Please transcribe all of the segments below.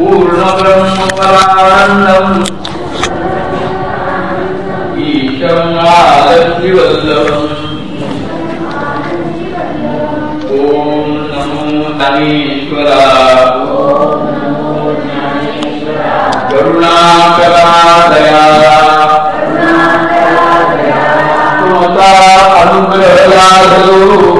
पूर्णब्रह्मपरानन्दम्। ईशम् आलक्ष्मिवल्लभम् ओम नमो धनेश्वरा तुमचा अनुग्रह लाभलो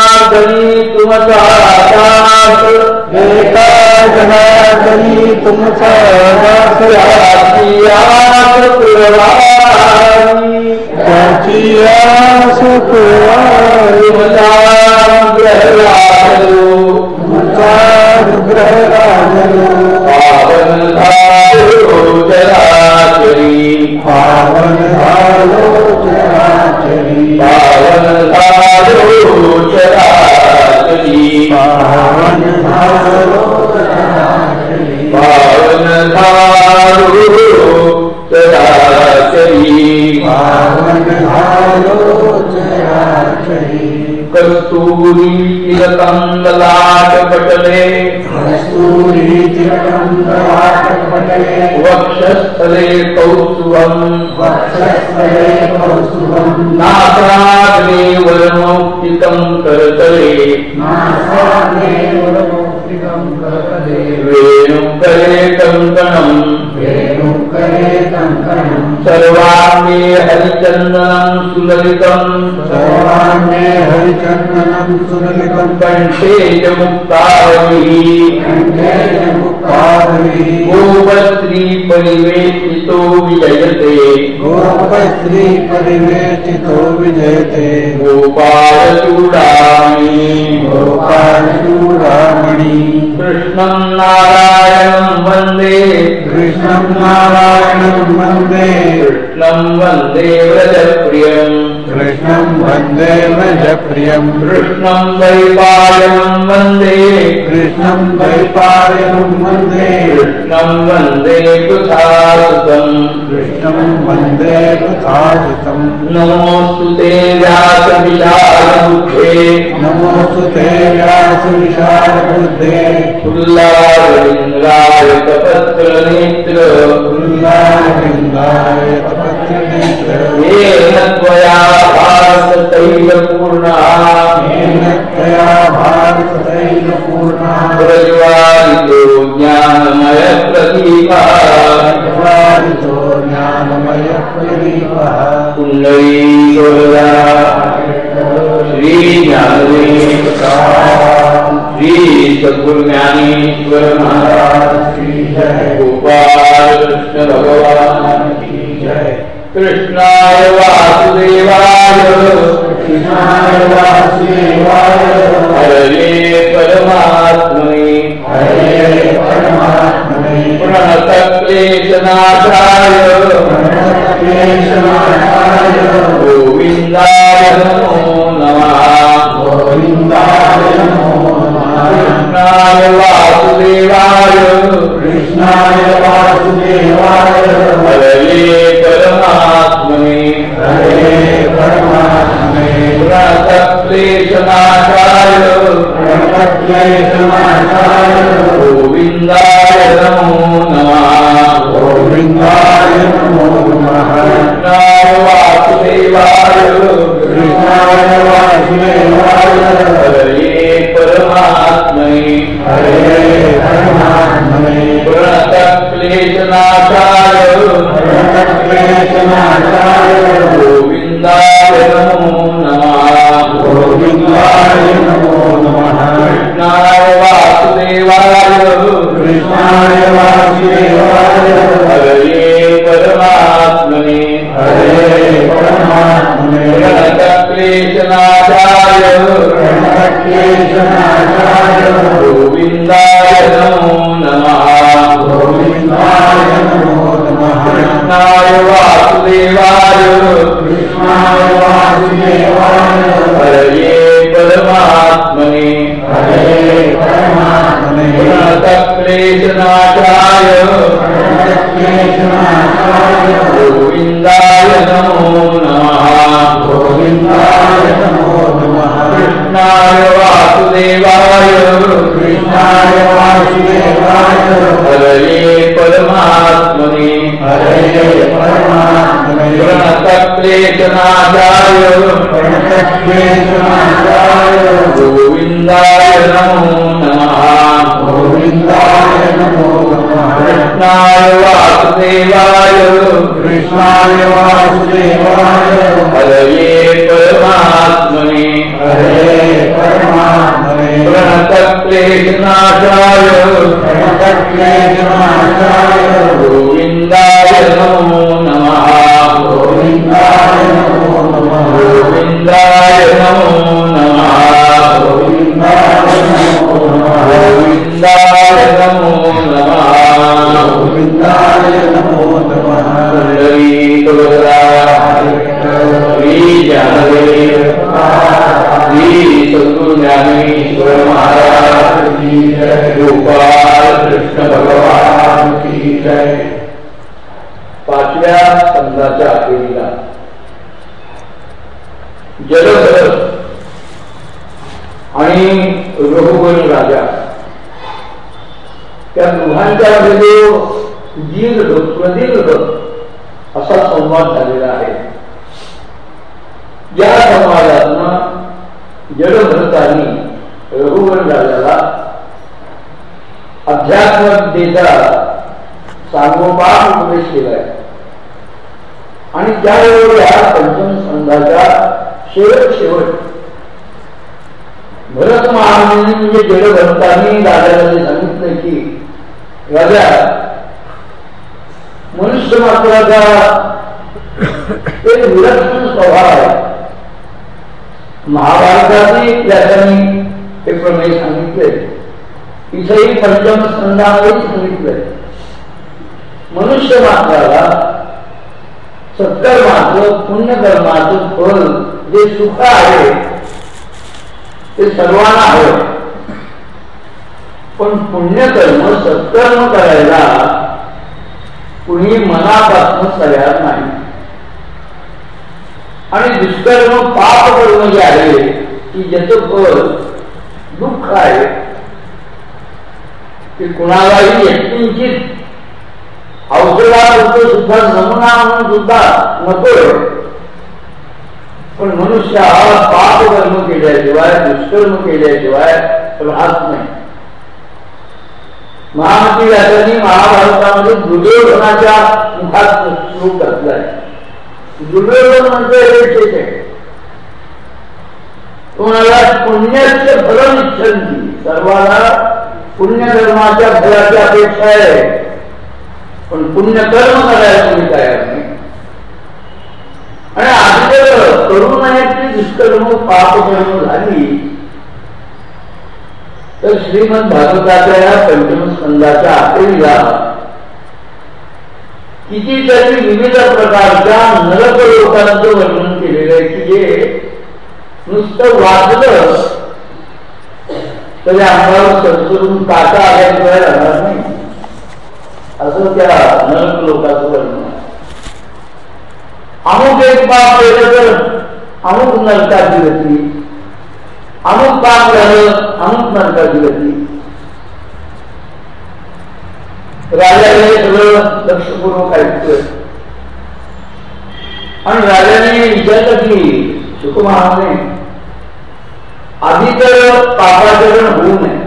जरी तुमचा दास एका जनार्दनी तुमचा दास त्याची आस त्याची आस पुरवावी. तुमचा अनुग्रह तुमचा अनुग्रह पावन झालो चराचरी पावन झालो चराचरी. पावन झालो चराचरी पावन धारो चराचरी. पावन धारो चराचरी पावन धारो चराचरी. कस्तुरी तिलकंदलाट पटले कस्तुरी तिलकंदलाटपटले। वक्षस्थले कौस्तुभम्। वक्षस्थले कौस्तुभम्। नासाग्ने वरमौक्तिकम् करतले। नासाग्ने वरमौक्तिकम् करतले। वेणुकरे कङ्कणम्। कङ्कणम् सर्वाङ्गे हरिचंदनम सुललितम् सर्वाने हरिचंदनम सुललितम् कण्ठे च मुक्तावलिः कण्ठे च मुक्तावली गोपस्त्री परिवेशितो विजयते। गोपश्री परिवेष्टितो विजयते गोपालचूडामणि। गोपालचूडामणि। कृष्णम् नारायणम् वन्दे। कृष्णं नारायणं वन्दे। कृष्णम् वन्दे व्रजप्रियम् कृष्णं वन्दे व्रजप्रियम् कृष्णम् वैपायनम् वन्दे। कृष्णं वैपायनं वन्दे। कृष्णम् वन्दे कृथासुतम् कृष्णं वन्दे कृताजितम् नमोऽस्तु ते व्यासविशालबुद्धे। नमोऽस्तु ते व्यासविशालबुद्धे। उल्लालिङ्गाय तपत्रनेत्र येन त्वया भारततैलपूर्णा येन त्वया भारततैलपूर्णा प्रज्वालितो ज्ञानमयप्रदीपः प्रज्वालितो श्रीज्ञानदेवता श्री सद्गुरुज्ञानेश्वर महाराज गोपाल कृष्ण भगवान की जय कृष्णाय वासुदेवाय कृष्णाय वासुदेवाय हरे परमात्मने। हरे परमात्मने प्रणतक्लेशनाशाय। प्रणतक्लेशनाशाय गोविन्दाय नमो नमः। गोविन्दाय नमो नमः कृष्णाय वासुदेवाय कृष्णाय वासुदेवाय। प्रणतक्लेशनाशाय गोविन्दाय नमो नमः। गोविन्दाय नमो नमः। कृष्णाय वासुदेवाय कृष्णाय वासुदेवाय हरे परमात्मने। हरे परमात्मने प्रणतक्लेशनाशाय प्रणतक्लेशनाशाय गोविन्दाय नमो नमः गणपत्येशनाथाय गोविन्दाय नमो नमः. गोविन्दाय नमो नमः कृष्णाय वासुदेवाय कृष्णाय वासुदेवाय हरये परमात्मने गोविन्दाय नमो नमः गोविन्दाय कृष्णाय वासुदेवाय कृष्णाय वासुदेवाय हरये परमात्मने। हरे परमात्मने। प्रणतक्लेशनाशाय प्रणतक्लेशनाशाय गोविन्दाय नमो नमः। गोविन्दाय नमो नमः। कृष्णाय वासुदेवाय। कृष्णाय वासुदेवाय। हरये परमात्मने। हरे परमात्मने प्रणतक्लेशनाशाय प्रणतक्लेशनाशाय गोविन्दाय नमो नमः गोविन्दाय नमो नमः गोविन्दाय नमो नमः गोविन्दाय नमो नमः गोविन्दाय महाराज की जय गोपाल कृष्ण भगवान की जय पाचव्या संघाच्या अखेरीला जलधर आणि रघुवन राजा. त्या दोघांच्या मध्ये दीर्घ प्रदीर्घ असा संवाद झालेला आहे. या संवादातनं जलभरतांनी अध्यात्मविद्येचा सांगोपाठ उपदेश केलाय. आणि त्यावेळी या पंचम संघाचा शेवट शेवट. भरत महाराजांनी म्हणजे जडभरतांनी राजाला जे सांगितलं की राजा मनुष्य मात्राचा एक विलक्षण स्वभाव आहे. महाभारतातही त्याच्यानी हे प्रमेय सांगितले इथेही पंचम संघामध्ये सांगितलंय. मनुष्य मात्राला सत्कर्माचं पुण्यकर्माचं फल जे सुख आहे ते सर्वांना हवं पण पुण्यकर्म सत्कर्म करायला कुणी मनापासून तयार नाही. आणि दुष्कर्म पाप कर्म जे आहे की ज्याचं फल दुःख आहे ते कुणालाही यत्किंचित औषधापुरतो सुद्धा नमुना म्हणून सुद्धा नकोय. पण मनुष्य हा पाप कर्म केल्याशिवाय दुष्कर्म केल्याशिवाय राहत नाही. महामती व्यासांनी महाभारतामध्ये दुर्योधनाच्या मुखात श्लोक घातलाय. दुर्योधन म्हणजे हेच आहे. कोणाला पुण्याचे फल इच्छंती सर्वांना पुण्यकर्माच्या फळाची अपेक्षा आहे. पण पुण्यकर्म करायला तुम्ही तयार नाही. आणि आजकाल करू नयेची दुष्कर्म पापकर्म झाली तर श्रीमद भागवताच्या या पंचम स्कंदाच्या अखेरीला कितीतरी विविध प्रकारच्या नरक लोकांचं वर्णन केलेलं आहे की जे नुसतं वाचलं तरी अंगावर सरसरून काटा आल्याशिवाय राहणार नाही. असं त्या नरक लोकांचं वर्णन अमुक एक पाप केलं तर अमुक नरकाची गती अमुक पाप झालं अमुक नरकाची गती राजाने सगळं लक्षपूर्वक ऐकतोय. आणि राजाने विचारलं की सुखमहाने आधी तर पापाचरण होऊ नये.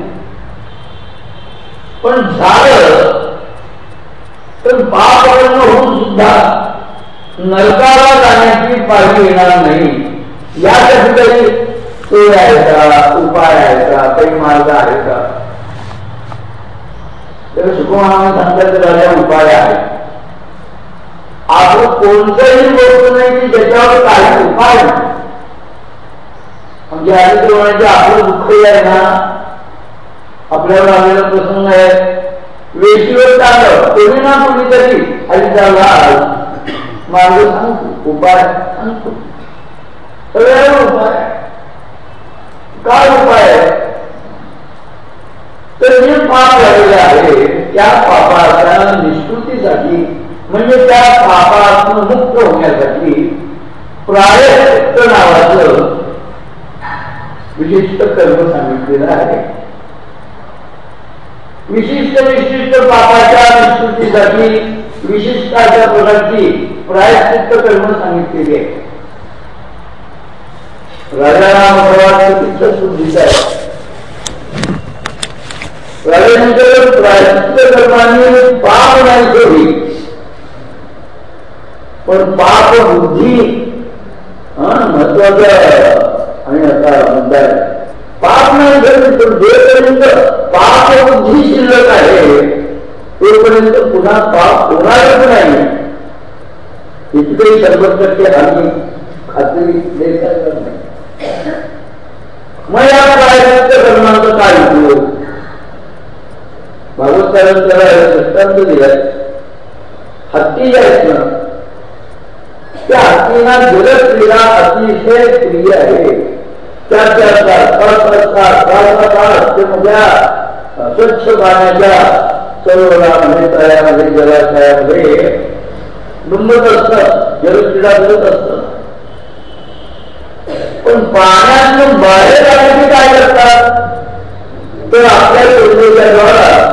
पण झालं तर पापरण होऊन सुद्धा नरकाला जाण्याची पाळी येणार नाही. यासाठी तरी सोय आहे का उपाय आहे का काही मार्ग आहे का तर सुकुमाराने सांगतात राजा उपाय आहे आपण कोणतंही बोलतो नाही की ज्याच्यावर काही उपाय नाही. म्हणजे आधी ते आपलं दुःख आहे ना आपल्यावर आलेला प्रसंग आहे. वेशीवर चाललं कोणी ना कोणीतरी आणि त्याला मार्ग सांगतो उपाय सांगतो. सगळ्या उपाय काय उपाय तर जे पाप झालेले आहे त्या पापाच्या निष्कृतीसाठी म्हणजे त्या पापातून मुक्त होण्यासाठी प्रायश्चित्त नावाचं विशिष्ट कर्म सांगितलेलं आहे. विशिष्ट विशिष्ट पापाच्या निष्कृतीसाठी विशिष्ट अशा प्रकारची प्रायश्चित्त कर्म सांगितलेली आहे. राजाराम भगवान आहे. राजानंतर कर्माने पाप नाही पण पाप बुद्धी महत्त्वाचा आणि आता मुद्दा आहे पाप नाही घडली पण जोपर्यंत पाप बुद्धी शिल्लक आहे. तोपर्यंत पुन्हा पाप होणारच नाही. इतके शंभर टक्के आम्ही खात्री देत नाही. मग या प्रायश्चित्त कर्मांचा काय उपयोग भागवत त्याला दृष्टांत दिलाय. हत्ती जे आहेत ना त्या हत्तीना जलक्रीडा अतिशय प्रिय आहे. त्याच्या हत्येमधल्या स्वच्छ पाण्याच्या सरोवरामध्ये तळ्यामध्ये जलाशयामध्ये डुंबत असत जलक्रीडा करत असत. पण पाण्यातून बाहेर आले काय करतात? तर आपल्या योजनेच्या द्वारा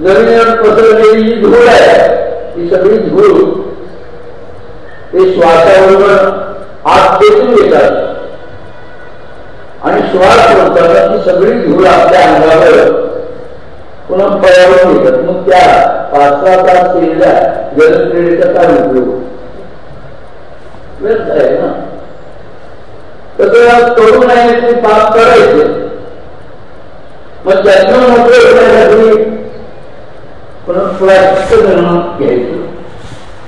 जमिनीवर पसरलेली जी धूळ आहे ती सगळी धूळ ते श्वासाबरोबर आत खेचून येतात आणि श्वास सोडताना ती सगळी धूळ आपल्या अंगावर पुन्हा पयावरून येतात. मग त्या पाच सहा तास केलेल्या जलक्रीडेचा काय उपयोग? व्यर्थ आहे ना? तसं करू नये ते पाप करायचे. मग त्यांना मोठे होण्यासाठी पुन्हा प्रायश्चित्त धर्म घ्यायचं.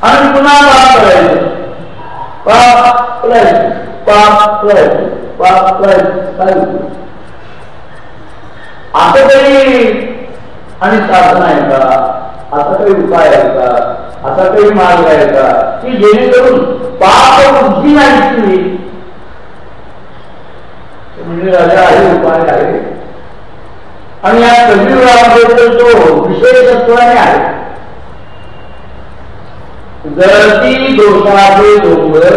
आणि पुन्हा पाप करायचं. पाप करायचं पाप करायचं पाप करायचं काय असं काही आणि साधन आहे का असा काही उपाय आहे का असा काही मार्ग आहे का की जेणेकरून पाप बुद्धी नाही तुम्ही म्हणजे राजा आहे उपाय आहे आणि या कलियुगाबद्दल तो विशेषत्वाने आहे गळती दोषाचे डोंगर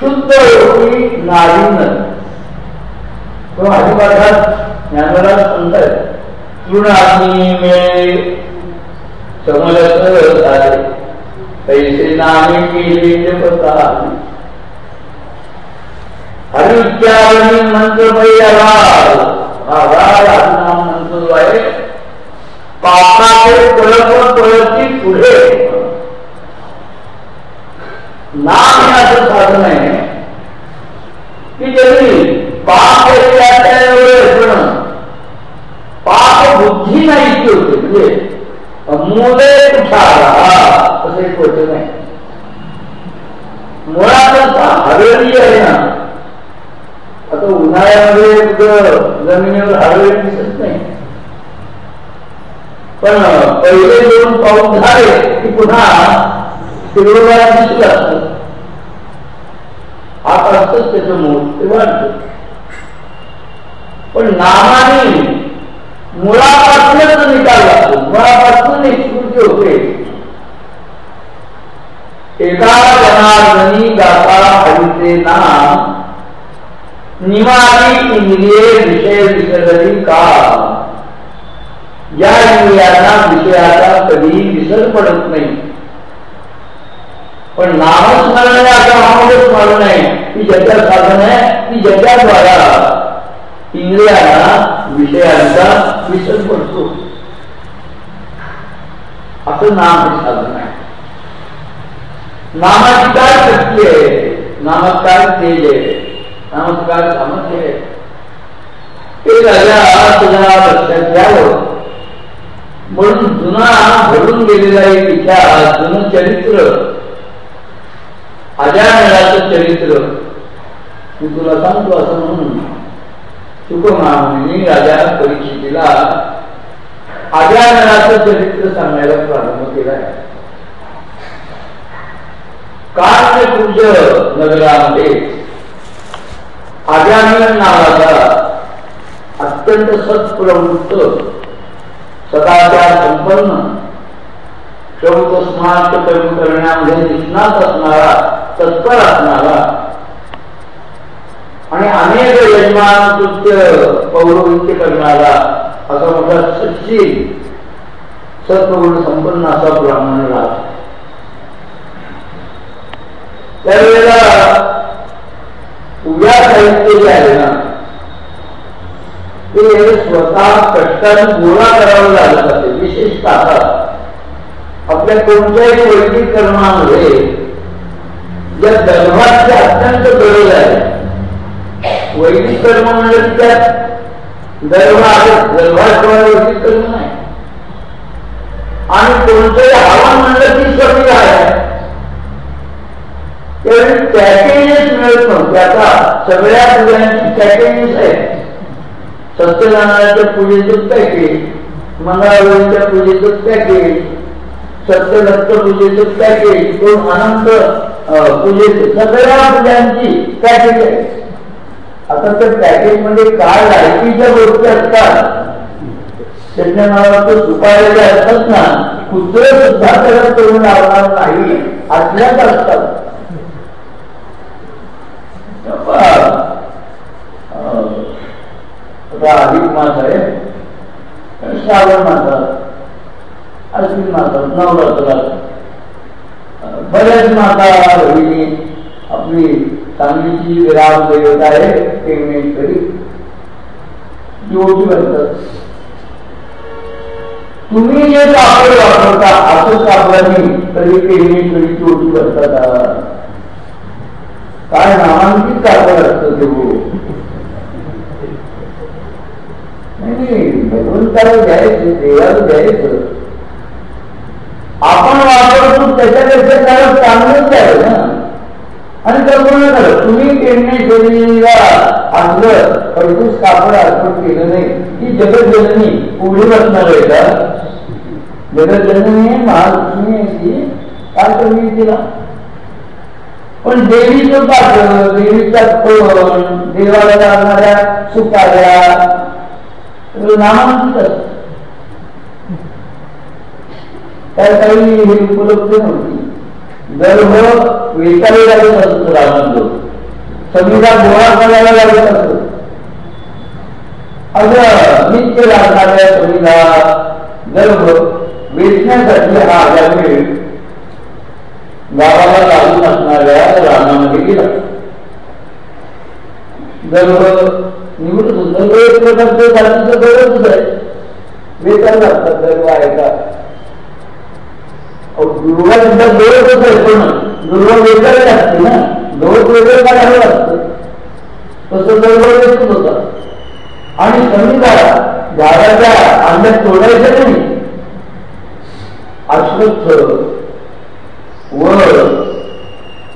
शुद्ध होती नारीन तो आधीपाठात ज्ञानाला सांगताय तृणानी मिळे समजत झाले पैसे नाही केले पता हरित्यावनी मंत्र बैयाला नाम मंत्र जो आहे पावसाचे पळत पळती पुढे. नाम हे असं साधन आहे. की त्यांनी पाप एवढे पाप बुद्धी नाही इतकी होते. म्हणजे मुले कुठाला असं एक वचन आहे. मुळात हवेली आहे ना. आता उन्हाळ्यामध्ये जमिनीवर हवेली दिसत नाही. पण पहिले दोन पाऊस झाले की पुन्हा हिरवगार दिसू लागतं हा असतच त्याचं मूळ ते वाढत पण नामाने मुळापासूनच निकाल लागतो मुळापासून निष्कृती होते एका जनार्दनी गाता हरिते नाम निमारी इंद्रिये विषय विसरली का या इंद्रियांना विषयाचा कधी विसर पडत नाही पण नामस्मरण आता स्मरण आहे ज्याच्या साधन आहे ज्याच्याद्वारा इंद्रियांना विषयांचा विसर पडतो असं नाम हे साधन आहे नामाची काय शक्ती आहे नामात काय तेज आहे काय सामर्थ्य आहे ते राजा तुझ्या लक्षात म्हणून जुना भरून गेलेला एक इतिहास जुनं चरित्र. अजानराचं चरित्र. मी तुला सांगतो असं म्हणून. सुखमामुनी राजा परीक्षितीला अजानराचं चरित्र सांगायला प्रारंभ केला आहे कान्यकुंज नगरामध्ये आजानन नावाचा अत्यंत सत्प्रवृत्त सदाचार संपन्न. शब्द स्मार्ट कर्म करण्यामध्ये निष्णात असणारा तत्पर असणारा. आणि अनेक यजमान कृत्य करणारा असा मोठा सच्ची सत्वगुण संपन्न असा ब्राह्मण राहतो त्यावेळेला उभ्या साहित्य जे आहे ना ते स्वतः कष्टाने गोळा करावं लागत असते विशेषतः आपल्या कोणत्याही वैदिक कर्मामध्ये या दर्भाची अत्यंत गरज आहे वैदिक कर्म म्हणजे त्यात दर्भ की कमी आहे त्यावेळी पॅकेजेस सत्यनारायणाच्या पूजेचं पॅकेज मंगळागौरीच्या पूजेचं पॅकेज सत्यदत्त पूजेचं पॅकेज दोन अनंत पूजेत सगळ्या पूजांची पॅकेज आहे. आता तर पॅकेजमध्ये काय लायकीच्या गोष्टी असतात? त्याच्या नावाचं असतात ना कुत्र सुद्धा त्याला करून लावणार नाही असल्याच असतात. आता अधिक मास आहे श्रावण मासात अश्विन मासात नवरात्रात बऱ्याच माता भगिनी आपली चांगलीची राम देवता आहे टेंगणेश्वरी. जोडी बनतात तुम्ही जे कापड वापरता असं कापडाने तरी टेंगणेश्वरी जोडी बनतात काय नामांकित कापड असतं ते हो? नाही भगवंताला द्यायचं देवाला द्यायचं. आपण वापरतो त्याच्यापेक्षा त्याला चांगलंच आहे ना. आणि कल्पना करा तुम्ही टेंगणेश्वरीला आणलं पैसेच कापड अर्पण केलं नाही. की जगतजननी पुढे बसणार आहे का? जगतजननी महालक्ष्मी ती. काय कमी तिला? पण देवीचं पात्र देवीचा पण देवाला लागणाऱ्या सुपाऱ्या नामांकित असत काही हे उपलब्ध नव्हती. गर्भ वेचावे लागत असत रामांत संविधान गोळा करायला लागत असत. अगं नित्य लागणाऱ्या संविधान गर्भ वेचण्यासाठी हा आल्या वेळ गावाला लागून असणाऱ्या रानामध्ये गेला. गर्भ निवडत होतं एक प्रकारचं जातीचं गरजच आहे वेचायला लागतात गर्भ आहे का? दुर्गा सुद्धा दोरच आहे पण दुर्गा वेगळं असते ना. दोर वेगळे काढावं लागतं तसं गर्भ वेचत होता. आणि समजा झाडाच्या आंब्यात तोडायचं नाही. अश्वत्थ वर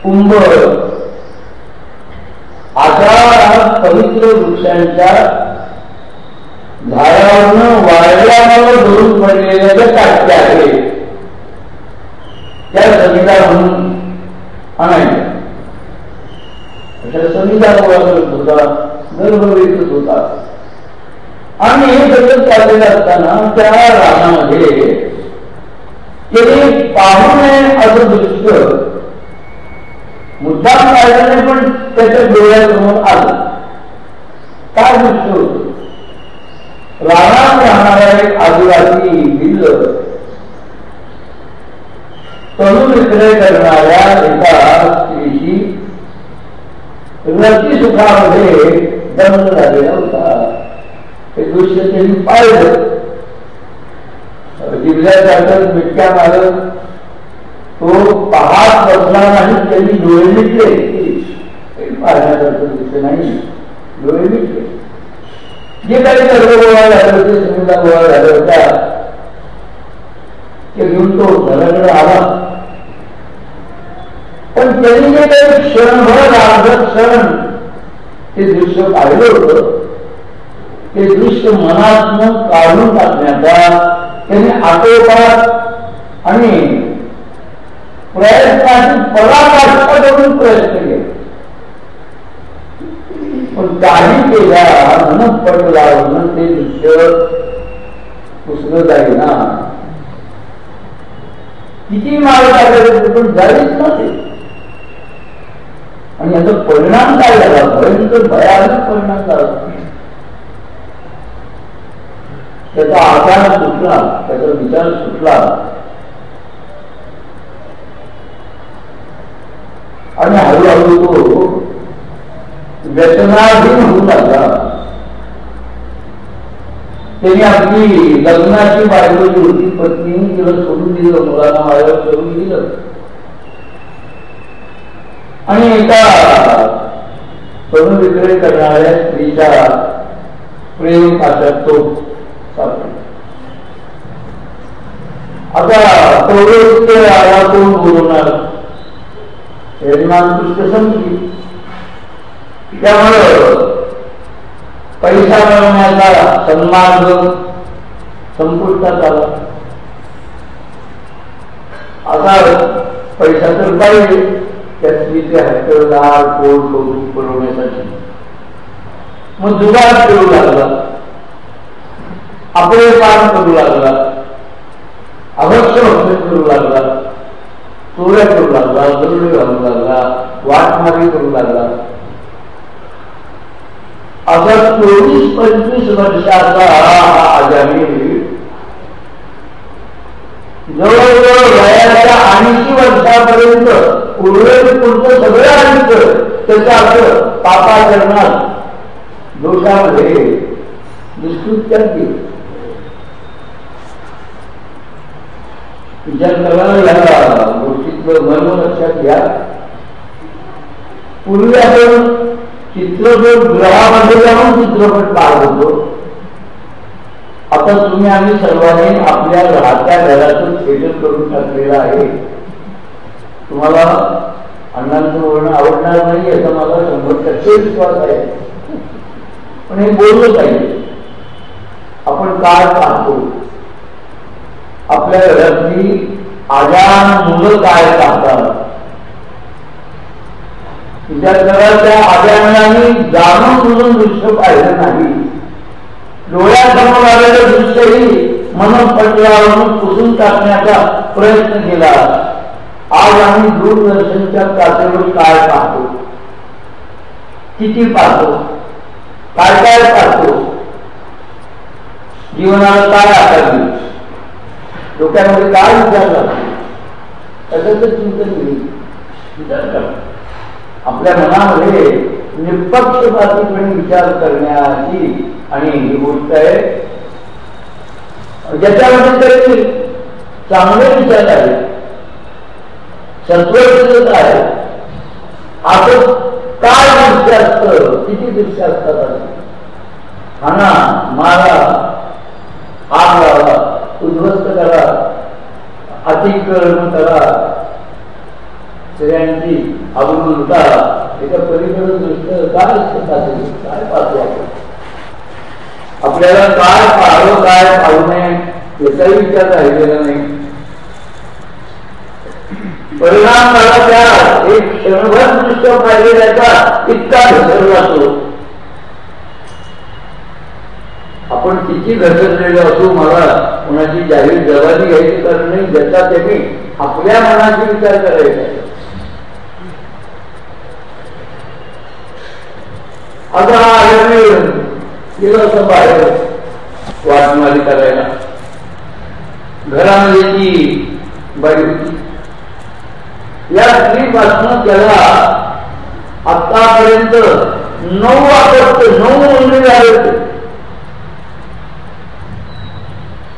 कुंभ अशा पवित्र वृक्षांच्या झाडावरनं वाळल्यावर धरून पडलेल्या ज्या काटक्या आहेत त्या संहिता म्हणून आणायच्या अशा संहिता गोळा करत होता गर्भ होता. आणि हे सगळं चाललेलं असताना त्या रानामध्ये ते पाहू नये असं दृश्य मुद्दाम काढलं नाही पण त्याच्या डोळ्यासमोर आलं. काय दृश्य होत? रानात राहणारा एक आदिवासी भिल्ल तरुण विक्रय करणाऱ्या एका स्त्रीशी रती सुखामध्ये दंड झालेला होता. हे दृश्य त्यांनी पाहिलं. जिल्ह्यात मिटक्या मारत तो पाहत बसला नाही त्यांनी डोळे मिटले. पाहण्यासारखं दिसत नाही. डोळे मिटले. जे काही सर्व गोळा झालं होते समुद्रा गोळा झाला होता. ते घेऊन तो घराकडे आला. पण त्यांनी जे काही क्षणभर अर्ध क्षण ते दृश्य पाहिलं होतं. ते दृश्य मनातनं काढून टाकण्याचा त्याने आटोपात आणि प्रयत्नाची पराकाष्ठा करून प्रयत्न केला. पण काही केल्या मन पडला म्हणून ते दृश्य पुसलं जाई ना किती मार्ग टाकायचे पण जाईच ना ते आणि याचा परिणाम काय झाला? भयंकर भयानक परिणाम झाला. त्याचा आकार सुटला त्याचा विचार सुटला. आणि हळूहळू तो व्यसनाधीन होऊ लागला त्यांनी आपली लग्नाची बायको जी होती पत्नी तिला सोडून दिलं मुलांना माझ्यावर सोडून दिलं. आणि एका तरुण विक्रय करणाऱ्या स्त्रीच्या प्रेम पाशात तो आता तेवढे आला कोण बोलवणार यजमान कृष्ण समजली त्यामुळं पैसा मिळवण्याचा सन्मार्ग संपुष्टात आला. आता पैसा तर पाहिजे त्या स्त्रीचे हत्यारदार पोट कौतुक पुरवण्यासाठी. मग जुगार करू लागला. आपले काम करू लागला. अवश्य होते करू लागला. चोऱ्या करू लागला दरोडे घालू लागला वाटमारी करू लागला. आता चोवीस पंचवीस वर्षाचा हा जवळजवळ वयाच्या ऐंशी वर्षापर्यंत उर्वरित पुढचं सगळं आयुष्य त्याच्या अर्थ पापाचरणात दोषामध्ये निष्कृत्यात गेलं विचार करायला या गोष्टीतलं मर्म लक्षात घ्या. पूर्वी आपण चित्रपट ग्रहामध्ये जाऊन चित्रपट पाहत होतो. आता तुम्ही आम्ही सर्वांनी आपल्या राहत्या घरातून थिएटर करून टाकलेलं आहे. तुम्हाला अण्णांचं बोलणं आवडणार नाही याचा मला शंभर टक्के विश्वास आहे. पण हे बोललं पाहिजे. आपण काय पाहतो? आपल्या घरातली आजार मुलं काय पाहतात? विचार करा त्या आजाराने जाणून बुजून दृश्य पाहिलं नाही. डोळ्यासमोर आलेलं दृश्यही मनपटलावरून पुसून टाकण्याचा प्रयत्न केला. आज आम्ही दूरदर्शनच्या काचेवर काय पाहतो? किती पाहतो? काय काय पाहतो? जीवनाला काय आकार डोक्यामध्ये काय विचार लागतो? त्याचं चिंतन घेईल विचार करा आपल्या मनामध्ये निपक्षपातीपणे म्हणजे विचार करण्याची आणि ही गोष्ट आहे. ज्याच्यामध्ये तरी चांगले विचार आहे सत्वचित आहे असं काय दृश्य असतं किती दृश्य असतात हाना मारा आग लावा उद्ध्वस्त करा अतिक्रमण करा स्त्रियांची आवडून एका पलीकडे दृष्ट काय काय पाहतो आपल्याला काय पाहावं काय पाहू नये याचाही विचार राहिलेला नाही. परिणाम मला त्या एक क्षणभर दृष्ट पाहिजे त्याचा इतका घसर जातो आपण किती घसरलेलो असो मला कोणाची जाहीर जबाबदारी घ्यायची कारण नाही ज्याचा त्यांनी आपल्या मनाचे विचार करायचा आता हा गेलो असं बाहेर. वाटमारी करायला. घरामध्ये ती बाई होती. या स्त्रीपासून त्याला आतापर्यंत नऊ वापरत नऊ मुली झाले होते.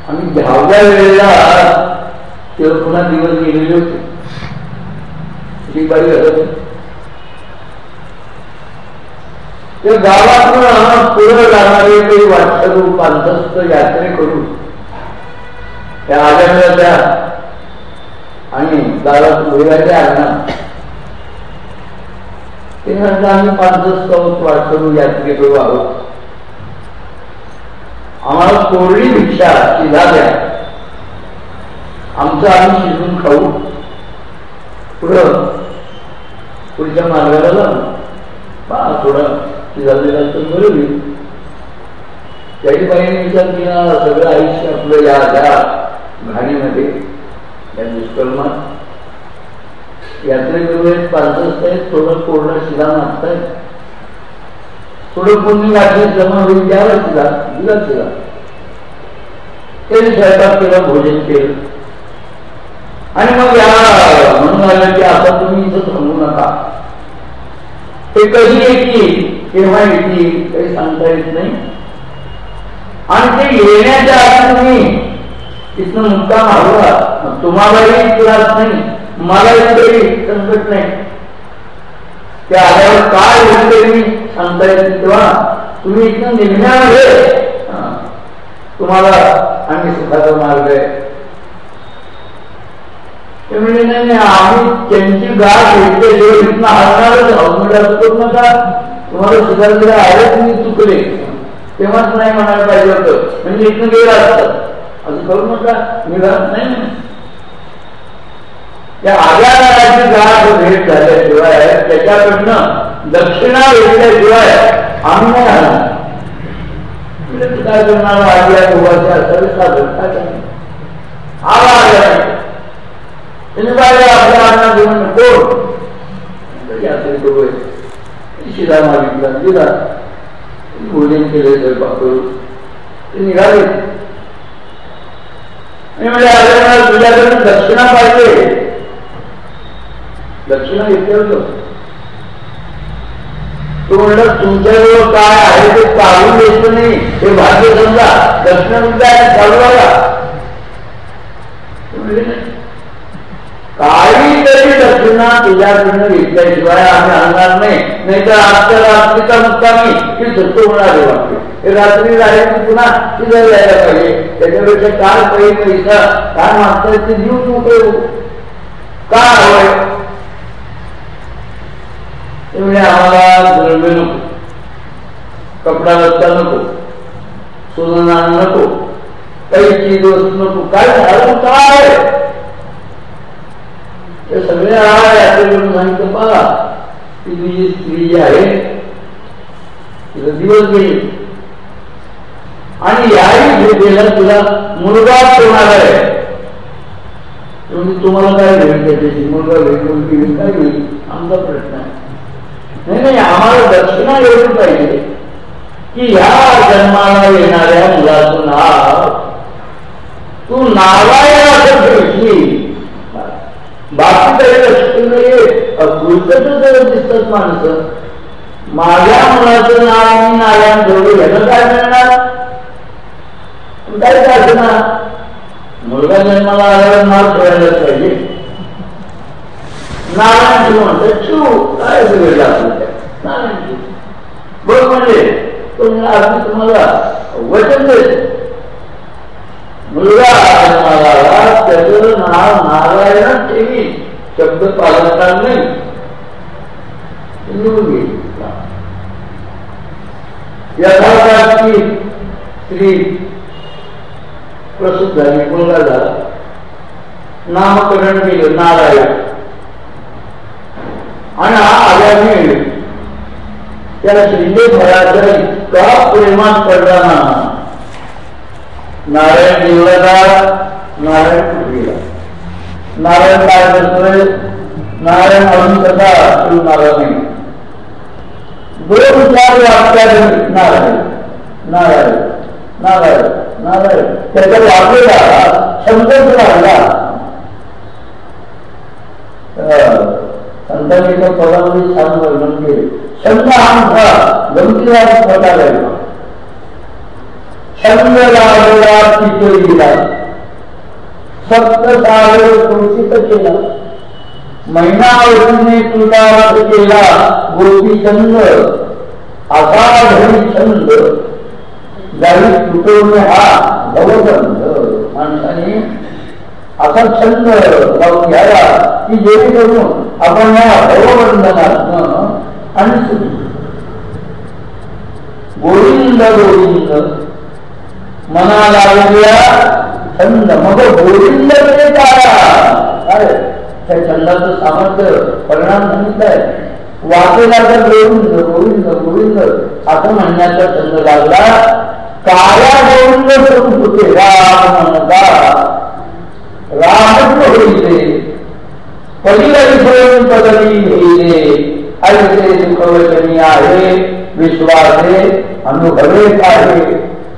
आणि दहाव्या वेळेला तेव्हा पुन्हा दिवस गेलेले होते. ती बाई घडत त्या गावातून पुढे जाणारे काही वाटसरू पांथस्थ यात्रेकरू त्या आल्या त्या आणि गावात उभ्याच्या आणणार ते म्हणतात आम्ही पांथस्थ आहोत वाटसरू यात्रेकरू आहोत. आम्हाला कोरडी भिक्षा शिधा द्या. आमचं आम्ही शिजून खाऊ. पुढं पुढच्या मार्गाला जाऊ. पा थोडं झालेला तर मिळवली होईल त्याची बाईने विचार केला सगळं आयुष्य आपलं या त्या घाणीमध्ये या दुष्कर्मात. यात्रेकरू आहेत पालसत आहेत थोडं कोरडं शिला मागतायत थोडं पुण्य गाठी जमा होईल द्यावा तिला दिला तिला. त्यांनी स्वयंपाक केला भोजन केलं. आणि मग या म्हणून आलं की आता तुम्ही इथं थांबू नका. ते कधी येतील? केव्हा येतील काही सांगता येत नाही. आणि ते येण्याच्या आधी तुम्ही तिथनं मुक्काम हवा. तुम्हालाही त्रास नाही. मलाही संकट नाही. ते आल्यावर काय होईल मी सांगता येत तेव्हा तुम्ही इथनं निघण्यामध्ये तुम्हाला आम्ही सुखाचा मार्ग आहे. ते म्हणजे नाही नाही आम्ही त्यांची गाठ घेतले इथनं हलणारच आहोत. म्हणजे करू नका तुम्हाला सुधारलेलं आहे तुम्ही चुकले. तेव्हाच नाही म्हणायला पाहिजे होतं. म्हणजे इथनं गेलं असतं. असं करू नका निघत नाही त्या आल्या काळाची गाठ भेट झाल्याशिवाय त्याच्याकडनं दक्षिणा भेटल्याशिवाय आम्ही नाही आला काय करणार आज्ञा दोघांच्या सर्व साधन काय करणार? आला आल्या आपल्या घेऊन कोण मागितला दिला भोजन केले ते निघाले आणि म्हणजे दक्षिणा पाहिजे दक्षिणा घेतले होतो तो म्हणलं तुमच्याजवळ काय आहे ते काढून द्यायचं नाही. हे भाग्य समजा. दक्षिणा तुमचा चालू आला काहीतरी दक्षिणा तुझ्याकडनं घेतल्याशिवाय आम्ही आणणार नाही. नाहीतर आजच्या रात्रीचा मुक्कामी की सुट्टू होणार वाटते. रात्री राहायची पुन्हा तिथं यायला पाहिजे. त्याच्यापेक्षा काय पैसे पैसा काय मागताय ते देऊ मोकळे का हवंय तुम्ही आम्हाला द्रव्य नको. कपडा लत्ता नको. सोनं नको. काही चीज वस्तू नको. काय झालं? काय? हे सगळे यात्रेकडून सांगितलं पहा. की तुझी स्त्री जी आहे तिला दिवस गेली. आणि याही भेटेला तुला मुलगा होणार आहे? म्हणजे तुम्हाला काय भेट त्याच्याशी मुलगा भेटून की काय होईल? आमचा प्रश्न आहे. नाही नाही आम्हाला दक्षिणा एवढी पाहिजे. की या जन्माला येणाऱ्या मुलाचं नाव तू नावायला असं भेटली बाकी काही लक्ष नाही. दिसतात माणसं माझ्या मुलाचं नाव मी नारायण ठेवलं ह्यानं काय मिळणार काय काय ना मुलगा जन्माला आल्यावर नाव ठेवायलाच पाहिजे नारायणजी शिव म्हणतात शिव काय वेगळं आपलं नारायण बघ म्हणजे तुम्हाला वचन देत मुलगा जन्माला त्याचं नाव नारायण ठेवी शब्द पालणार नाही यथार्थी स्त्री प्रसिद्ध झाली मुलगा झाला नामकरण केलं नारायण आणि हा आल्याने त्या श्रीदेव भराचा इतका प्रेमात पडला ना नारायण देवळाला नारायण पृथ्वीला नारायण काय करतोय? नारायण अजून कसा? शिव नारायण दोन चार वाक्यात नारायण नारायण नारायण नारायण. त्याच्या वापरेला शब्दच राहिला संतांच्या पदामध्ये छान वर्णन केले. हा मोठा गमतीदार पदा लागला छंद लागला चितळीला सप्त सागर घोषित केला महिनावतीने तुला केला गोपीचंद आघाढी छंद जाई तुटवणे हा भवबंध माणसाने असा छंद लावून घ्यायला की जेणेकरून आपण या भवबंधनात आणि गोविंद गोविंद. मना लागलेल्या छंद. मग गोविंद काय? त्या छंदाचं सामर्थ्य परिणाम म्हणत आहे वाचेला तर गोविंद गोविंद गोविंद असं म्हणण्याचा छंद लागला काया गोविंद स्वरूप होते. राम म्हणता. रामत्व होईले पलीकडे पदवी होईले ऐसे सुखवचनी आहे. विश्वासे अनुभवे आहे.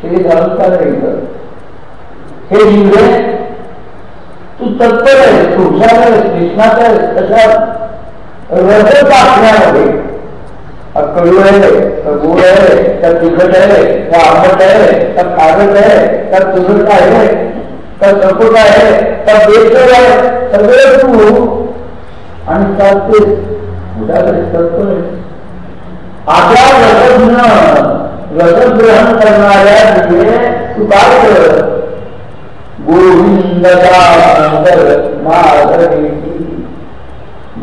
श्री धर्मकार हे जिल्हे तू तत्पर आहे. तू हुशार आहे कृष्णाचा आहे कशात रस टाकण्यामध्ये कडू आहे का गोड आहे का तिखट आहे का आंबट आहे का खारट आहे का तुझट आहे? का सपोट आहे का बेसर आहे. सगळं तू हो. आणि चालते उदाहरण तत्पर आहे. अशा रसग्न रसग्रहण करणाऱ्या तू काय कर गोविंद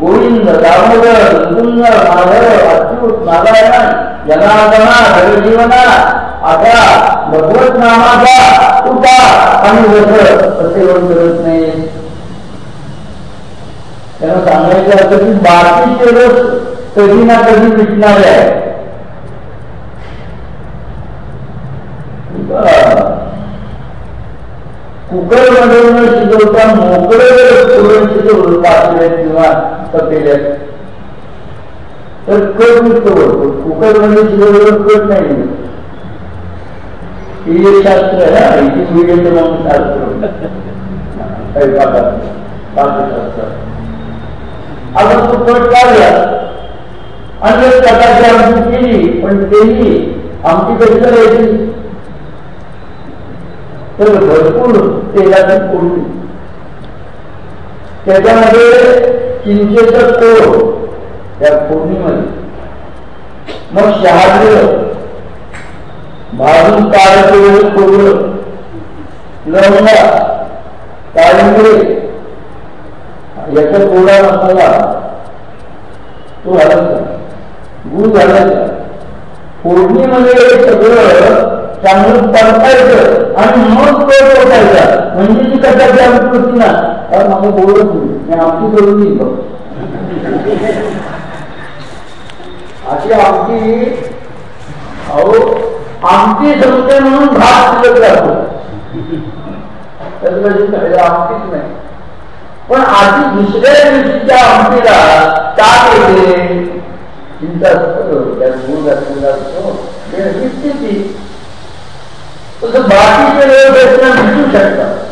गोविंद दामोदर सुंदर माधव अच्युत नारायण जनार्दना हरिजीवना आता भगवत नामाचा तुका आणि रस असे करत नाही. त्यांना सांगायचं असं की बाकीचे रस कधी ना कधी मिटणार आहे कुकरमध्ये न शिजवता मोकळे पुरण शिजवलं पाचले किंवा तर कट निघतो कुकरमध्ये शिजवलं कट नाही हे शास्त्र आहे मिडियम म्हणून शास्त्र पाकशास्त्र आता तो कट काढला आणि कटाची आमची केली पण तेही आमची कशी करायची तर भरपूर तेलाची पूर्वी त्याच्यामध्ये चिंचेचं कोड त्या फोडणीमध्ये मग शहाजं भाजून काढलेलं कोरलं लवंगा काळिंबे याचा कोडा मसाला तो घालायचा. गुळ घालायचा. फोडणीमध्ये सगळं चांगलं परतायचं आणि मग तो पोटायचा म्हणजे ती कशाची आमची ना कारण मला बोलत नाही आमची करून देईल अशी आमची अहो आमची संस्थे म्हणून भात शिल्लक राहतो आमचीच नाही पण आधी दुसऱ्या दिवशीच्या आमटीला ताक येते चिंता असतो त्यात मूळ घातलेला असतो तसं बाकीचे लोक प्रश्न भेटू शकतात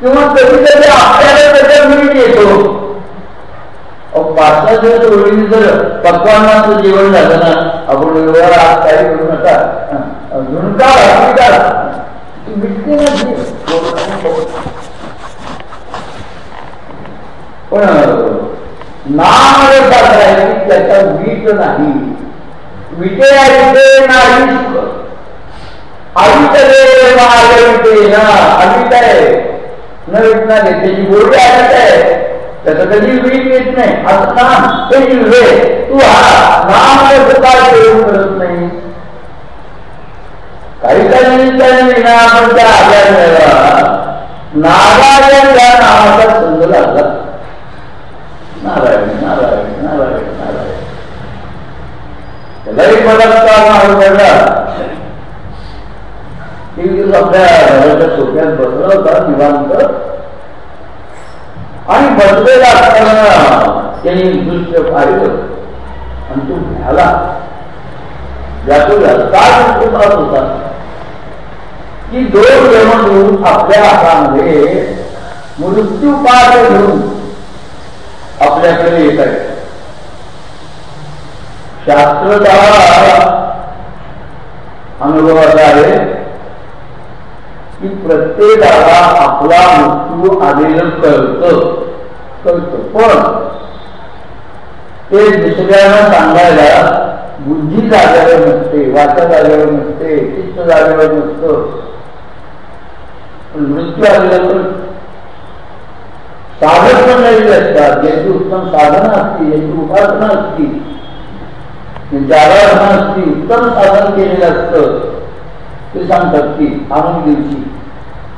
किंवा कधी कधी आपल्याला त्याच्या मीठ येतो पाच दिवस ओळीने जर पक्वानाचं जेवण झालं ना आपण एवढा आज काही करू नका झुणका मिटते पण नाम की त्याचा मीठ नाही। विटे ऐकते नाही अवितरे महाविते ना अवित आहे न विटणारे त्याची बोलणी अवित आहे त्याचं कधी वीट येत नाही असं नाम ते जिल्हे तू हा नाम काय प्रयोग करत नाही. काही काही निमित्ताने ना आपण त्या आजार नारायण या नामाचा संघ लागला. नारायण नारायण नारायण नारायण. त्यालाही बलात्कार मारून पडला. दिवस आपल्या घराच्या सोप्यात बसला होता निवांत. आणि बसलेला असताना त्यांनी दृश्य पाहिलं. आणि तो झाला काय होता? की दोन यमदूत आपल्या हातामध्ये मृत्यू पाठ घेऊन आपल्याकडे येत आहे शास्त्रदा अनुभवाचा आहे की प्रत्येकाला आपला मृत्यू आलेलं कळत. कळतं. पण ते दुसऱ्यांना सांगायला बुद्धी नसते, वाचा नसते, चित्त पण मृत्यू आलेला तर साधक असतात. उत्तम साधना असती उपासना असती असती, उत्तम साधन केलेलं असतं. ते सांगतात की अमुक दिवशी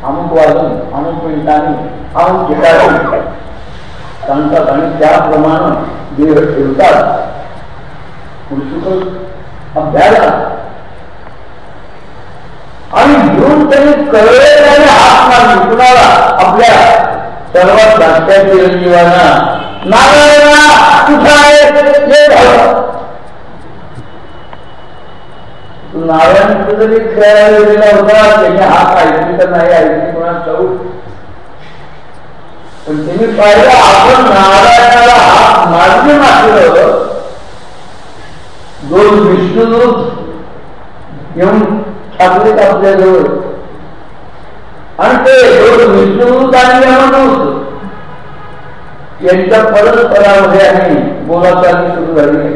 अमुक वाजून अमुक मिनिटांनी अमुक ठिकाणी सांगतात आणि त्याप्रमाणे देह ठेवतात. पुरुष अभ्याला. आणि घेऊन त्यांनी कळलेल्याने हात मारली कुणाला आपल्या सर्वात धाकट्या चिरंजीवांना नारायणा कुठं आहे? ये झालं नारायण कुठेतरी खेळायला गेलेला होता त्याने हात ऐकली तर नाही ऐकली कोणा जाऊ पण त्यांनी पाहिलं आपण नारायणाला हात मारले मात्र दोन विष्णुदूत येऊन ठाकरेत आपल्याजवळ आणि ते दोन विष्णुदूत आणि यमदूत यांच्या परस्परामध्ये आणि बोलाचाली सुरू झाली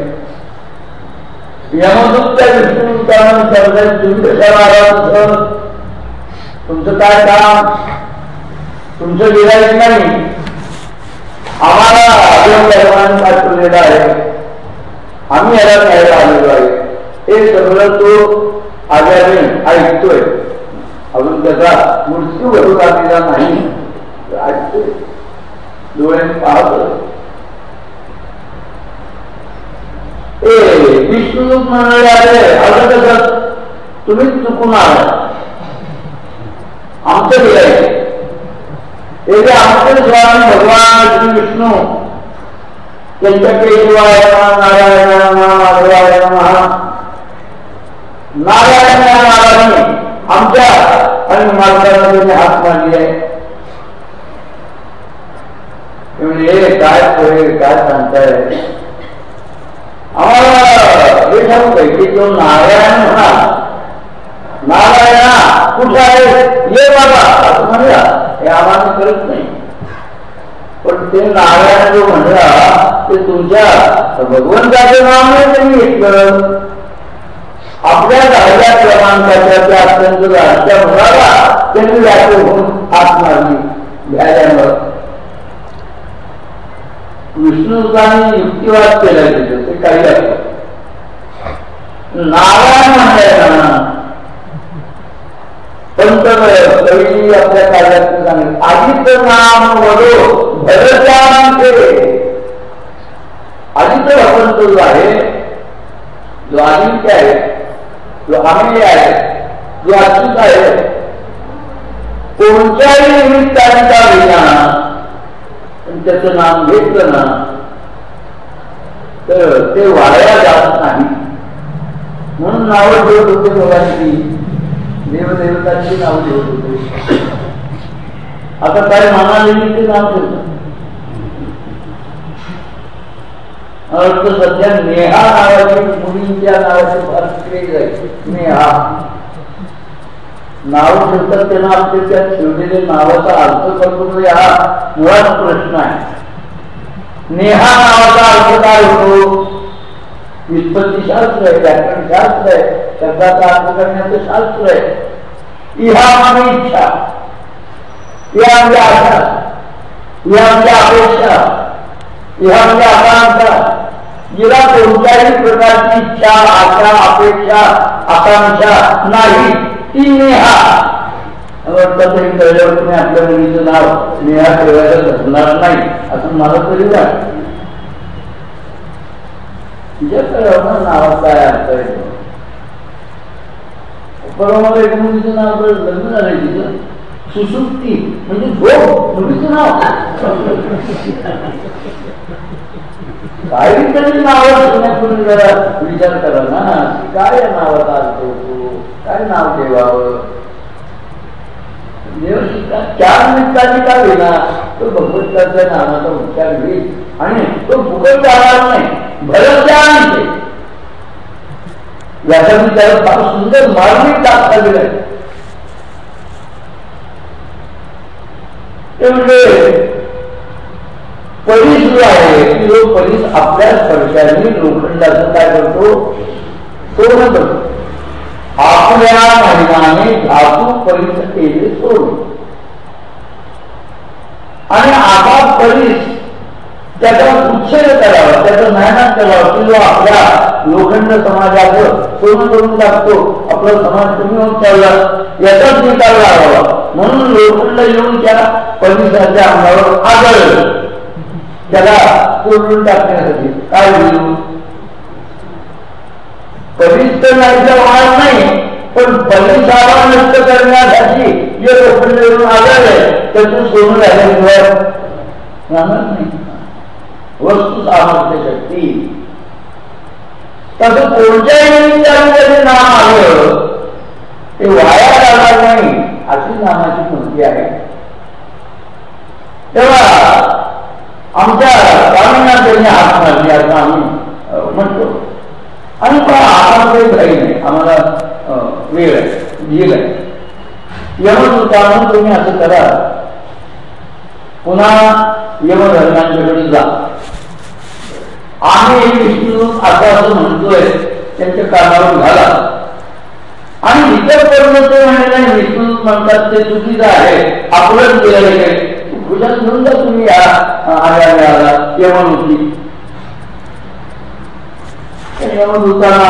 यमदूत त्या तुम्ही कशाला तुमचं काय काम तुमचं गिरायक नाही आम्हाला अभिमान पाठवलेला आहे आम्ही याला न्यायला आलेलो आहे हे सगळं तो आल्याने ऐकतोय अजून त्याचा मृत्यू घडून आलेला नाही ऐकतोय डोळ्याने पाहतोय ए विष्णू म्हणाले आले असं कसं? तुम्हीच चुकून आला आमचं गिरायक हे आमचे स्वामी भगवान श्री विष्णू त्यांच्या केशवाय नारायण माधवाय नारायण आमच्या. आणि मालकाला त्यांनी हात मारली आहे म्हणजे काय काय सांगताय? आम्हाला तो नारायण म्हणा. नारायणा कुठे आहे? ये बाबा असं म्हणला हे आम्हाला करत नाही. पण ते नारायण जो म्हणला ते तुमच्या भगवंताचं नाव नाही त्यांनी घेतलं. आपल्या राहिल्या क्रमांकाच्या त्या अत्यंत राहत्या मुलाला त्यांनी व्याख्या होऊन हात मारली. घ्यायला विष्णुदानी युक्तिवाद केला तिथं ते काही नारायण म्हणताय ना. पंत कवी आपल्या कार्यात सांगितलं आदित्य नाम वडो भरत्यान केले आदित्य वसंत जो आहे जो आदित्य आहे जो अमेय आहे जो अच्युत आहे कोणत्याही निमित्ताने विज्ञान त्याचं नाम घेतलं ना तर ते वाया जात नाही. म्हणून नावं ठेवत होते लोकांची देवदेवतांची नाव ठेवत होते. आता काय मानालेली ते नाव देत सध्या नेहा नावाची मुलींच्या नावाची फार क्रेज आहे नाव ठेवतात त्यांना आपले त्या ठेवलेल्या नावाचा अर्थ कल्पना हा मुळात प्रश्न आहे. नेहा नावाचा अर्थ काय होतो? विस्पत्ती शास्त्र आहे व्याकरण शास्त्र आहे शब्दाचा अर्थ करण्याचं शास्त्र आहे. इहा आम्ही इच्छा. या आमच्या आशा. या आमच्या अपेक्षा. इहा आमच्या आकांक्षा. जिला कोणत्याही प्रकारची इच्छा आशा अपेक्षा आकांक्षा नाही. ती तरी कळल्यावर तुम्ही आपल्या मुलीचं नाव नेहा ठेवायला धरणार नाही असं मला तरी वाटतं तिच्याकडे नावात काय अर्थ आहे? परवा मला एका मुलीचं नाव लग्न झालंय तिचं सुसुप्ती म्हणजे झोप मुलीचं नाव काहीतरी नाव जरा विचार करा ना. काय या नावाचा अर्थ होतो? काय नाव ठेवावं? देव त्या निमित्ताने का होईना तो भगवंताच्या नावाचा उच्चार होईल आणि तो फुकट जाणार नाही. भरत याचा मी त्याला फार सुंदर मार्मिक दाखवा दिलाय ते म्हणजे परीस जो आहे. की जो परीस आपल्या स्पर्शाने लोखंडाचं काय करतो? सोडून करतो आपल्या महिलाने धातू परीस केले सोडून आणि आता परिस त्याचा उच्छेद करावा त्याचं मेहनत करावं जो आपल्या लोखंड समाजाचं सोनं करून टाकतो आपला समाज कमी होत चालला याचाच निकाल लागावा म्हणून लोखंड येऊन त्या परिसराच्या अंगावर आदळलं. त्याला तोडून टाकण्यासाठी काय होईल? परिस्थ नाहीचा वाद नाही पण परिसारा नष्ट करण्यासाठी जे लोखंड येऊन आदळले त्यातून सोडून राहिल्याशिवाय राहणार नाही. वस्तू सामर्थ्य शक्ती. तसं कोणत्याही नाम आलं ते वाया जाणार नाही अशी नामाची कृती आहे. तेव्हा आमच्या स्वामींना त्यांनी हात मारली असं आम्ही म्हणतो आणि पण आम्हाला काही नाही. आम्हाला वेळ आहे. झील आहे. तुम्ही असं करा. पुन्हा यमधर्मांच्याकडे जा. आम्ही विष्णू आता असं म्हणतोय त्यांच्या कामावर घाला. आणि इतर पर्यंत ते म्हणले विष्णू म्हणतात ते चुकीचं आहे. आपलंच गेलं आहे. गुजरात घेऊन जा तुम्ही या. आल्या मिळाला यमन होती यमदूताना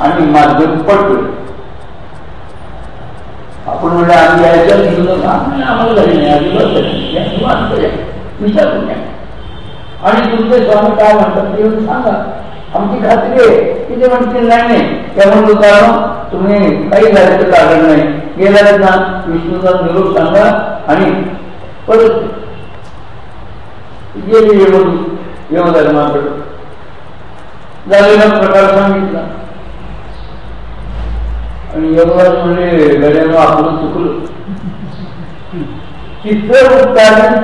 आणि माध्यम पडतोय. आपण म्हणजे आम्ही यायचं आम्हाला घरी नाही विचारून घ्या. आणि तुमचे स्वामी काय म्हणतात ते येऊन सांगा. आमची खात्री आहे की ते म्हणतील नाही नाही त्यामुळे कारण तुम्ही काही झाल्याचं कारण नाही. गेल्या ना विष्णूचा निरोप सांगा आणि परत गेली येऊन येऊ धर्माकडे झालेला प्रकार सांगितला. आणि यमराज म्हणजे गड्यानं आपलं चुकलं.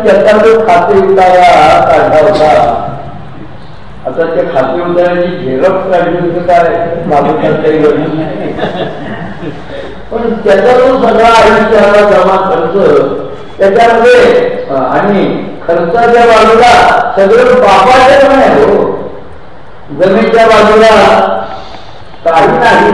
त्याचा जो खाते उतारा काढला होता आता त्या खाते उताराची झेरॉक्स काढली होतं काय? बाबूच्या काही पण त्याचा जो सगळा आयुष्याला जमा खर्च त्याच्यामध्ये आणि खर्चाच्या बाजूला सगळं बापाच्या नाही हो. जमीनच्या बाजूला. काही नाही.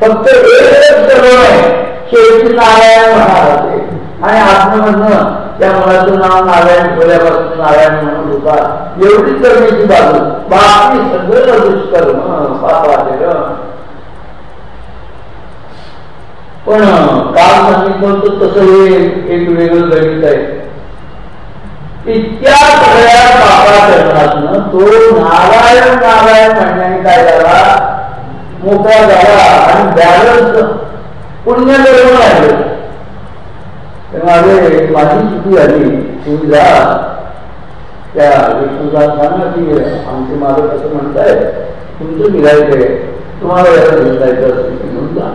फक्त एकच सगळं आहे. शेवटी नारायण म्हणा होते आणि आत्ममधनं त्या मुलाचं नाव नारायण ठेवल्यापासून नारायण म्हणून होता एवढी जमिनीची बाजू. बाकी सगळं दुष्कर्म पापाचे पण काल सांगितलं होतं तसं हे एक वेगळं गणित आहे. इतक्या सगळ्या पापाचरणातनं तो नारायण नारायण म्हणण्याने काय झाला मोकळा झाला आणि बॅलन्स पुण्य करून आहे माझे माझी चुकी झाली तुम्ही जा त्या विष्णूला सांगा की आमचे माझं कसं म्हणताय तुमचं निघायचंय तुम्हाला याला निघायचं असेल म्हणून जा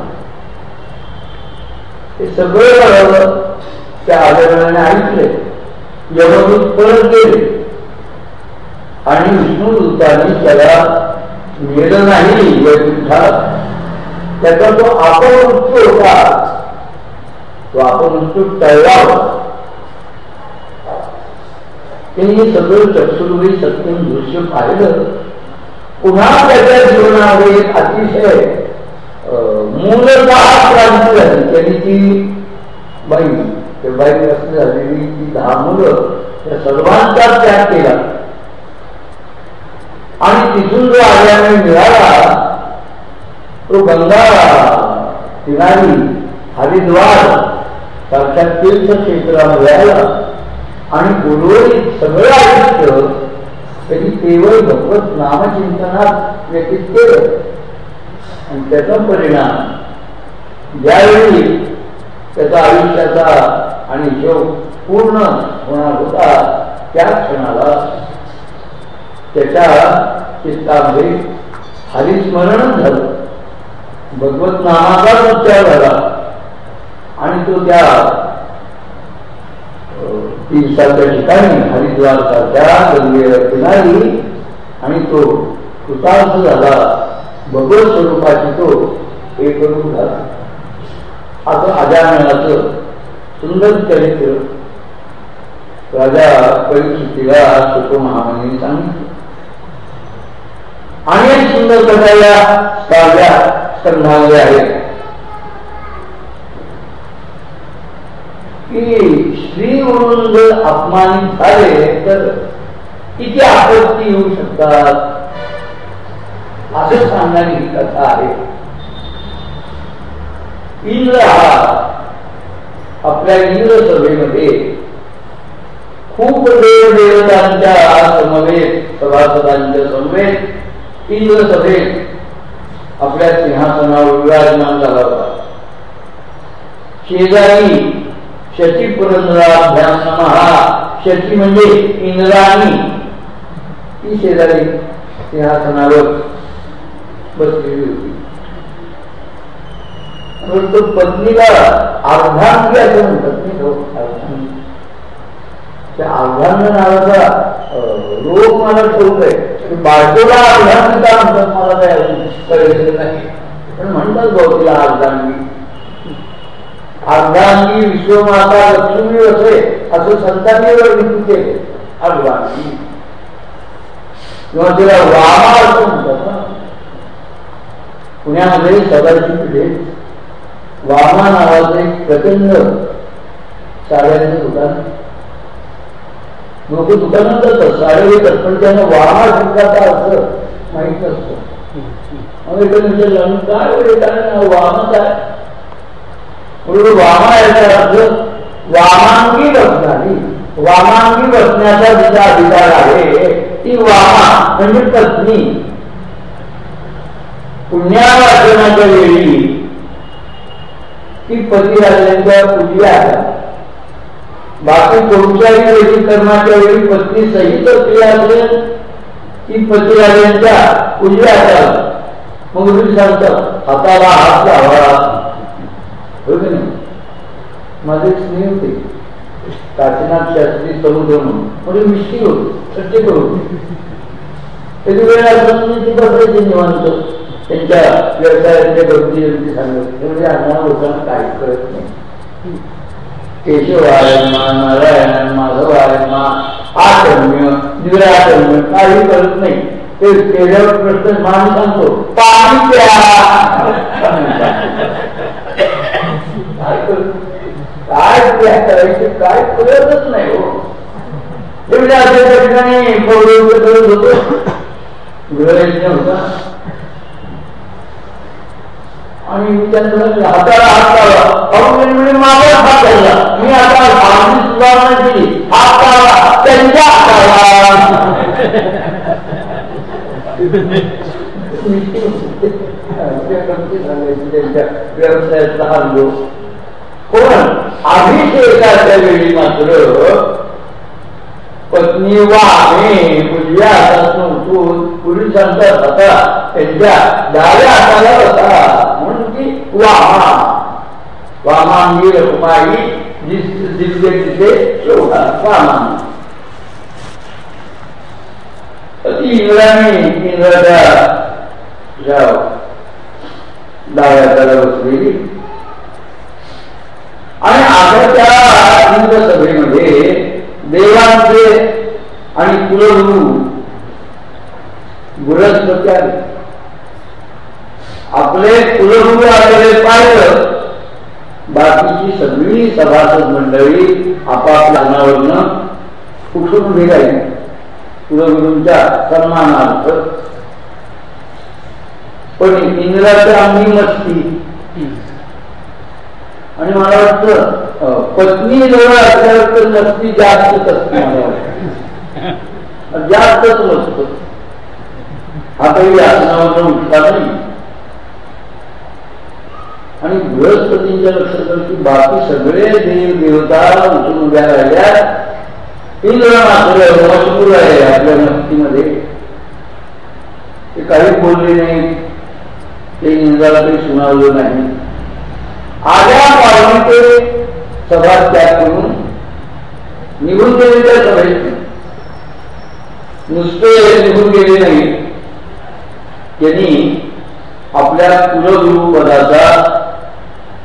हे सगळं त्या आदरणाने ऐकले यमदूत परत गेले. आणि विष्णुदूतांनी त्याला नेलं नाही या युद्धात त्याचा जो अपवृत्त होता. तो आपण नुसतो टळला त्यांनी सगळं चक्षुरी सत्यम दृश्य पाहिलं. पुन्हा त्याच्या जीवनामध्ये अतिशय मूलतः क्रांती झाली त्यांनी ती बाई त्या बाई झालेली ती दहा मुलं त्या सर्वांचा त्याग केला. आणि तिथून जो आल्याने मिळाला तो गंगा किनारी हरिद्वार तीर्थ तीर्थक्षेत्रामध्ये मिळाला आणि उर्वरित सगळं आयुष्य त्यांनी केवळ भगवत नामचिंतनात व्यतीत केलं. आणि त्याचा परिणाम ज्यावेळी त्याचा आयुष्याचा आणि शोक पूर्ण होणार होता त्या क्षणाला. त्याच्या चित्तामध्ये हरिस्मरण झालं. भगवत नामाचा उच्चार झाला. आणि तो त्या तीर्थाच्या ठिकाणी हरिद्वार सारख्या गंगेच्या किनारी आणि तो कृतार्थ झाला. भगवत स्वरूपाची तो एकरूप झाला. असं अजाननाचं सुंदर चरित्र राजा परिस्थितीला सुख महामनी सांगितलं अनेक सुंदर कथा या स्पर्धा संधावल्या आहेत की स्त्री म्हणून जर अपमानित झाले तर किती आपत्ती येऊ शकतात? असं सांगणारी ही कथा आहे. इंद्र हा आपल्या इंद्र सभेमध्ये खूप देव देवतांच्या समवेत सभासदांच्या समवेत इंद्र सभेत आपल्या सिंहासनावर विराजमान झाला होता. शेजारी शची पुरंदराभ्यासम हा शची म्हणजे इंद्राणी. ती शेजारी सिंहासनावर बसलेली होती. परंतु पत्नीला अर्धांगी असं म्हणतात हो, नावाचा रोग मला ठेवत आहे बायकोला अर्धांगी का म्हणतात मला काय कळलेलं नाही. पण म्हणतात भाऊ तिला अर्धांगी अर्धांगी विश्वमाता लक्ष्मी असे असं संतांनीवर विधी केले. अर्धांगी किंवा तिला वामा असं म्हणतात ना पुण्यामध्ये सदाची पिढे वामा नावाचं एक प्रचंड साड्यांचं दुकान. लोक दुकानात जातात साडे येतात पण त्यांना वामा शब्दाचा अर्थ माहीत नसतो. मग इकडे विचारलं काय वडे काय वामा काय? म्हणून वामा याचा अर्थ वामांगी बसणारी. वामांगी बसण्याचा जिचा अधिकार आहे ती वामा म्हणजे पत्नी. पुण्यावाचनाच्या वेळी ती पती राजांच्या पतिराजांच्या पूजा बाकी कोणत्याही वेळी कर्माच्या वेळी पत्नी सहित क्रिया असेल ती पती राजांच्या पतिराजांच्या पूजा मग तुम्ही सांगतात हाताला हात लावा. हो की नाही? माझे स्नेह होते काशीनाथ शास्त्री समुद्र म्हणून. म्हणजे मिश्री होते सट्टे करून. कधी वेळ असं ती बसायची निवांत. त्यांच्या व्यवसायाच्या गमती जमती सांगत म्हणजे अण्णा लोकांना काही कळत नाही. केशव आयमा नारायण माधव आयमा आचरण्य निराचरण्य काही करत नाही. ते केल्यावर प्रश्न मान सांगतो. पाणी प्या काय प्या करायचे काय कळतच नाही हो. एवढ्या अशा ठिकाणी होतो. गृहयज्ञ होता. आणि त्यांना हाताला हात लावला. म्हणजे माझा हात धरला मी आता माझी सुधारणा केली. हात लावला. त्यांच्या हाताला. त्यांच्या व्यवसायातला हल्लो पण अभिषेकाच्या वेळी मात्र पत्नी वामे मुलग्या हातात नव्हतो पोलिसांचा हाता त्यांच्या डाव्या हाताला होता म्हणून वाहा वामा वामांगी रखुमाई दिव्य तिथे शेवटा वामा ती इंद्राने इंद्राच्या डाव्या हाताला बसलेली आणि आता त्या इंद्र सभेमध्ये देवांचे आणि कुलगुरु बृहस्पती आले आपले कुलगुरु आलेले पाहिलं बाकीची सगळी सभासद मंडळी आपापल्या अनावरनं उठून उभी कुलगुरूंच्या सन्मानार्थ. पण इंद्राच्या आम्ही मस्ती. आणि मला वाटतं पत्नी जवळ असल्यावर तर मस्ती जास्तच असते मला जास्तच मस्त. आताही आसनावर उठला नाही. आणि बृहस्पतींच्या लक्षात की बाकी सगळे देव देवता उचलून उभ्या राहिल्या. इंद्र मात्र मजबूर आहे आपल्या मस्तीमध्ये. ते काही बोलले नाही. ते इंद्राला काही सुनावलं नाही. आल्या पावली ते सभा त्याग करून निघून गेले त्या सभेत. नुसते निघून गेले नाही त्यांनी आपल्या कुलगुरु पदाचा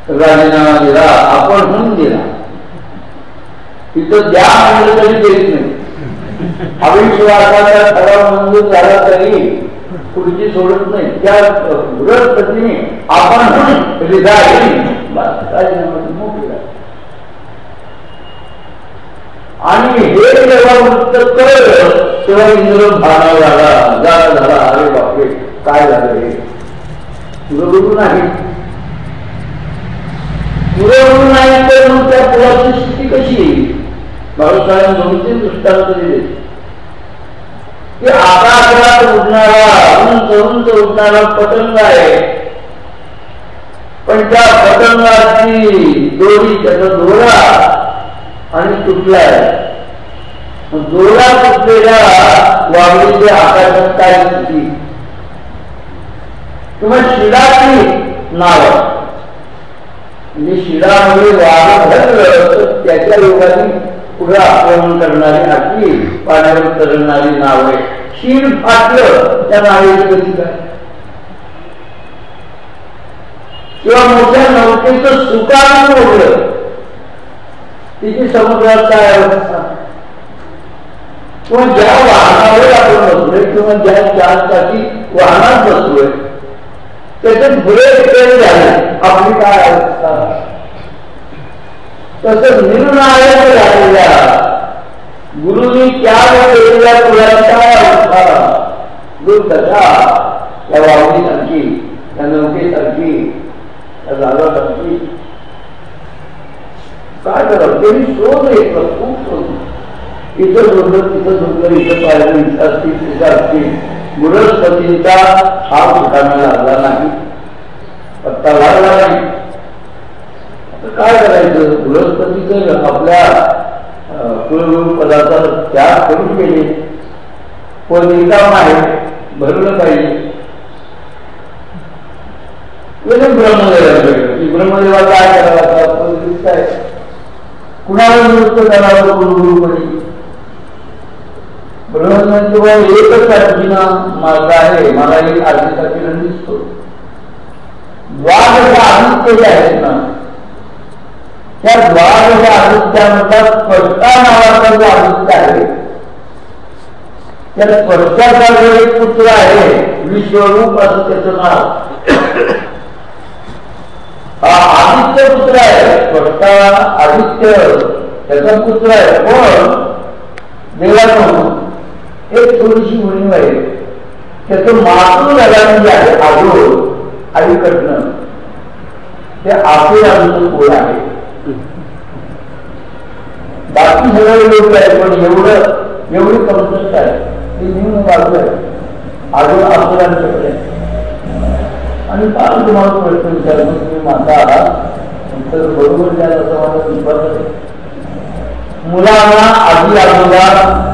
राजीनामा दिला आपण म्हणून दिला तिथं द्या म्हणलं तरी देत नाही. अविश्वासाचा ठराव मंजूर झाला तरी खुर्ची सोडत नाही. त्या उलट पत्नी आपण रिझाईन मोकळी आणि हे जेव्हा वृत्त कळलं तेव्हा इंद्र भाना झाला जाग झाला. अरे बापरे काय झालं हे? गुरु नाही. पुरवून नाही तर मग त्या पुलाची स्थिती कशी येईल बाबासाहेब दोन दृष्टांत दिले. की आकाशात उडणारा उंच उंच उडणारा पतंग आहे. पण त्या पतंगाची दोरी त्याचा दोरा आणि तुटलाय. दोरा तुटलेल्या वाघळीच्या आकाशात काय स्थिती? किंवा शिडाची नाव? म्हणजे शिडामध्ये वाघ धरलं त्याच्या योगाने पुढे आक्रमण करणारी अशी पाण्यावर तरणारी नाव आहे शिड फाटलं त्या नावेची गती काय? किंवा मोठ्या नौकेचं सुकारण मोडलं. तिची समुद्रात काय अवस्था? किंवा ज्या वाहनावर आपण बसलोय किंवा ज्या चारचाकी वाहनात बसलोय त्याच्यात ब्रेक फेल झाले आपली काय अवस्था तसं निर्णायक झालेल्या गुरुनी त्याग केलेल्या पुराच्या अवस्था दुर्दशा या वावणीसारखी या नौकेसारखी या जागासारखी काय करावं त्यांनी शोध घेतला खूप शोध इथं शोधलं तिथं शोधलं इथं पाहिलं इथं असतील तिथं असतील बृहस्पतींचा हा ठिकाणा लागला नाही. पत्ता लागला नाही. काय करायचं? बृहस्पतीचं आपल्या कुलगुरु पदाचा त्याग करून गेले. पण निकाम आहे भरलं पाहिजे. ब्रह्मदेवाकडे ब्रह्मदेवा काय करावं? कुणाला निवृत्त करावं कुलगुरुपणी ब्रह्मदेवा एकच आजीना माझा आहे मला एक आजीचा दिसतो. द्वार आदित्य आहेत ना त्या द्वार आदित्यामधला स्पर्शा नावाचा जो आदित्य आहे त्या स्पर्शाचा जो एक पुत्र आहे विश्वरूप असं त्याचं नाव. हा आदित्य पुत्र आहे स्पर्शा आदित्य त्याचा पुत्र आहे पण देवाचं एक थोडीशी उणीव आहे. त्याचं मातृ झाल्यामध्ये आहे आजोळ अलीकडनं ते आसुरांचं कोण आहे? बाकी सगळे लोक आहे पण एवढं एवढी कमतरता आहे. ते निम्न बाजू आहे. अजून आसुरांच्याकडे आणि काल तुम्हाला प्रश्न विचारतो तुम्ही माता आहात तर बरोबर द्यायला असं माझा विश्वास आहे मुलांना आजी आजोबा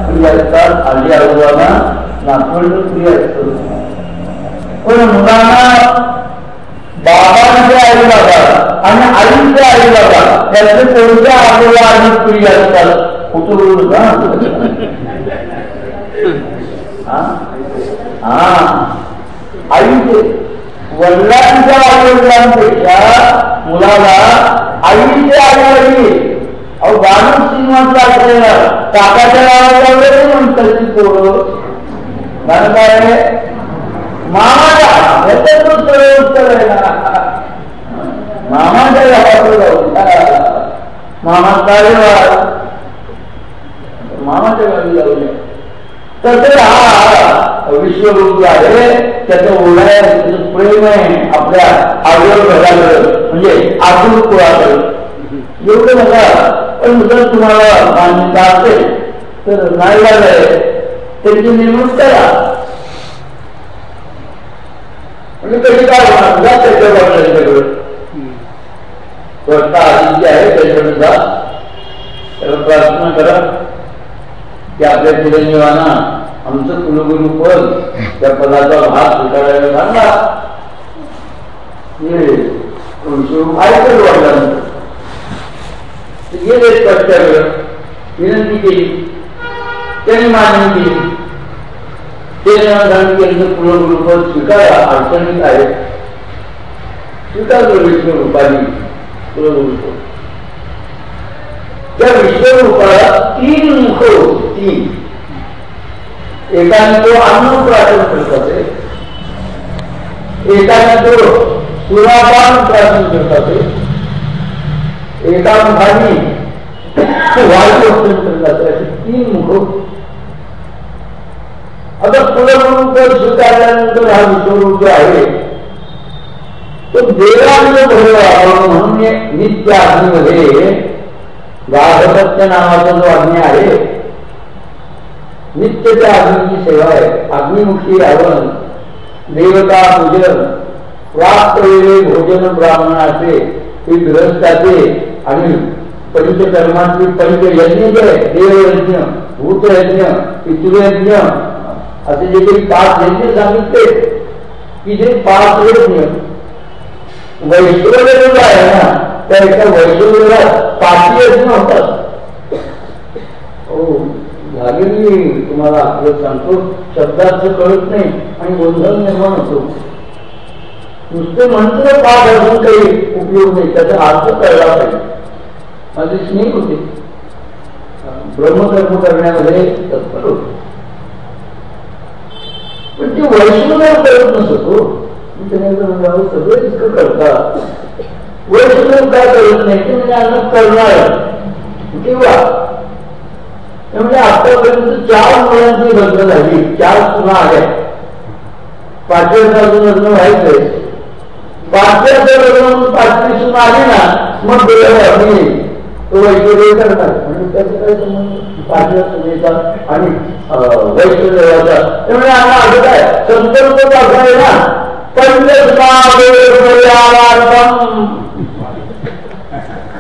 प्रिय असतात आजी आजोबांना नागपूर प्रिय असतं पण मुलांना बाबांचे आई बाबा आणि आईचे आई बाबा त्याचे कोणत्या आजोबा आणि प्रिय असतात उतरून हा आईचे वडिलांच्या आईवडिलांपेक्षा मुलाला आईचे आई वडील अहो गाणं काकाच्या वगैरे म्हणतात ती पोरं. काय मामाच्या याच्यातून सरळ उत्तर आहे ना. मामाच्या जाऊ. मामा मामाच्या गावी जाऊ नये हा विश्वरूप आहे. त्याचं ओढ आहे प्रेम आहे आपल्या आजोळ म्हणजे आजूळ कुळाकडे. एवढं बघा पण जर तुम्हाला मान्यता असेल तर नाही झालंय त्यांची नेमणूक करा. म्हणजे कधी काय होणार? जा त्याच्या वडिलांच्याकडे स्वतः आधी जे आहे त्याच्याकडे जा. त्याला प्रार्थना करा. की आपल्या चिरंजीवांना आमचं कुलगुरु पद त्या पदाचा भाग स्वीकारायला सांगा ऐकलं वडिलांचं गेले स्पष्टाकडे विनंती केली त्यांनी मागणी केली. ते त्यांचं कुलगुरुपद स्वीकारा अडचणीत आहे. स्वीकारलं विश्वरूपाने रूपानी त्या विश्वरूपाला तीन मुख तीन. एकाने तो अन्नप्राशन करत असे एकाने तो सुरापान प्राशन करत असे एका मुखाने तीन मुख आता पुनर्रूप स्वीकारल्यानंतर हा विश्वरूप जो आहे तो भरला म्हणून नित्य अग्नीमध्ये गाधपत्य नावाचा जो अग्नी आहे नित्य त्या अग्नीची सेवा आहे. अग्निमुखी रावण देवता पूजन प्राप्त वेळे भोजन ब्राह्मणाचे हे ग्रहस्थाचे आणि पंचकर्मांचे पंचयज्ञ जे आहे देवयज्ञ भूतयज्ञ पितृयज्ञ असे जे काही पाच यज्ञ सांगितले की जे पाच यज्ञ वैष्णव जो आहे ना त्या एका वैष्णवला पाच यज्ञ होतात हो झालेली तुम्हाला आपलं सांगतो शब्दाचं कळत नाही आणि गोंधळ निर्माण होतो. नुसते म्हणतो पाच अजून काही उपयोग नाही त्याचा अर्थ कळला पाहिजे. माझे स्नेह होते. ब्रह्मकर्म करण्यामध्ये तत्पर होते. पण ते वैष्णव करत नसतो. हो सगळं इतकं करतात. वैष्णव काय करत नाही. ते म्हणजे अन्न करणार. किंवा म्हणजे आतापर्यंत चार मुलांची लग्न झाली. चार सुना आल्या. पाचव्या लग्न व्हायचंय. पाचव्याचं लग्न पाचवी सुना आली ना मग गेलं तो वैश्वर्य करणार म्हणजे त्याचं काय संबंध? पाचव्या सुनेचा आणि वैश्वर्याचा त्यामुळे आता असं काय संकल्प असा आहे ना?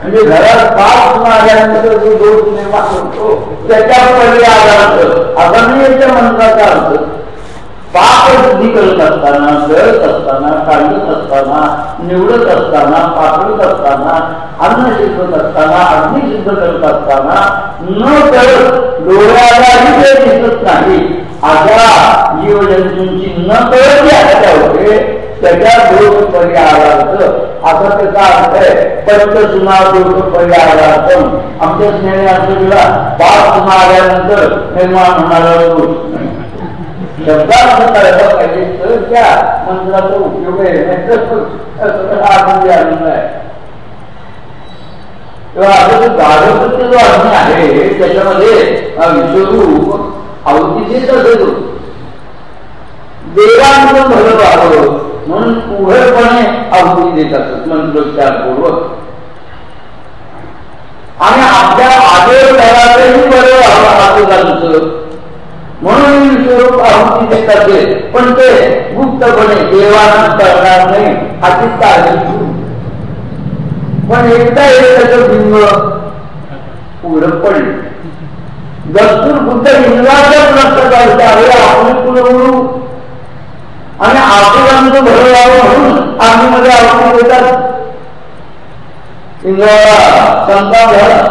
म्हणजे घरात पाच सुना जो दोष निर्माण होतो त्याच्या पर्यायार्थ आता मी याच्या मंत्राचा अर्थ पाप शुद्धी करत असताना जळत असताना काढत असताना निवडत असताना पाठवत असताना अन्न शिकवत असताना अग्नि सिद्ध करत असताना न कळत डोळ्यालाही ते दिसत नाही. अशा जीवजंतूंची न कळत त्या होते त्याच्या दोष परिहारार्थ असा त्याचा अर्थ आहे पंच सुना दोष परिहारार्थ आमच्या स्नेह अर्थ दिला पाच सुना आल्यानंतर निर्माण होणारा दोष नाही शब्दार्थ करायला पाहिजे तर त्या मंत्राचा उपयोग आहे नाहीतर आनंदी आनंद आहे तेव्हा आता जो गाढवृत्य जो अर्थ आहे त्याच्यामध्ये विश्वरूप अवतीचेच असेल देवांचं भलं व्हावं म्हणून उघडपणे आहुती देत असत मंत्रोच्चारपूर्वक आणि आपल्या आदेव घरातही बरं व्हावं आजोबांचं म्हणून स्वरूप आहुती देत असेल पण ते गुप्तपणे देवानं करणार नाही अशी काळजी पण एकदा हे त्याचं बिंब उघड पडले. दस्तूर बुद्ध इंद्राच्याच लक्षात आलं त्यावेळी आपण पुढे आणि आपल्याला भर यावं म्हणून आम्ही मध्ये आहुती देतात. इंद्राला संताप झाला.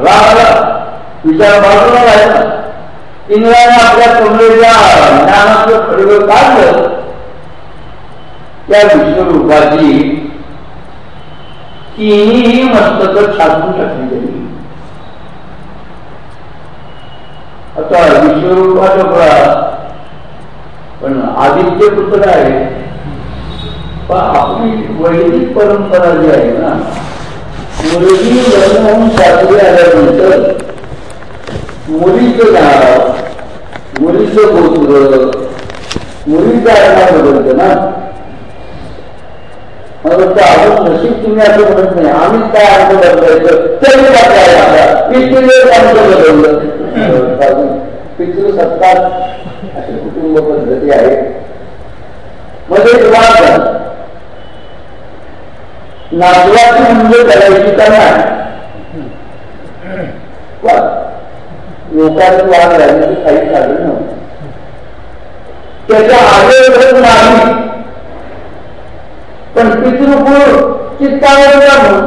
राग विचार बाजूला राहिला. इंद्राने आपल्या कमलेच्या ज्ञानाचं खडगं काढलं. त्या विश्वरूपाची तिन्ही मस्तक छापून टाकली गेली. आता विश्वरूपाचा फळा पण आदित्य पुत्र आहे. पण आपली वैदिक परंपरा जी आहे ना मुलगी लग्न होऊन सासरी आल्यानंतर मुलीचं नाव मुलीचं गोत्र मुलीचं आडनाव बदलतं ना. मग अजून नशीब तुम्ही असं म्हणत नाही. आम्ही काय अर्थ बदलायचं? तरी काय पितृ आमचं बदललं? पितृ सत्कार अशी कुटुंब पद्धती आहे मध्ये विवाह नातवाची म्हणजे करायची का नाही? लोकांची वाद राहिली काही कारण नव्हतं त्याच्या आगे नाही. पण पितृकुळ चित्तावर जाणून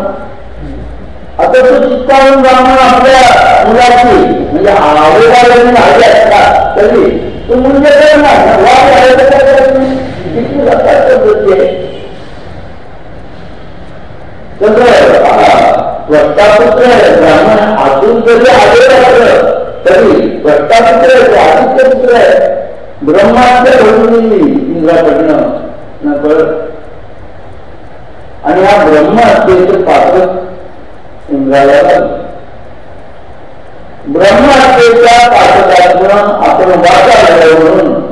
आता तो चित्तावून जाणून आपल्या मुलाची म्हणजे आवडीला आले असतात तरी तो म्हणजे करणार वाद पद्धती आहे. तसं स्वतःपुत्र ब्राह्मण आतून जरी आले असलं तरी भट्टापुत्र आहे आदित्य पुत्र आहे. ब्रह्मास्त्र घडून इंद्राकडनं. न कळत. आणि हा ब्रह्म हत्येचं पाठक इंद्राला लागलं. ब्रह्म हत्येच्या पाठकातून आपण वाचा म्हणून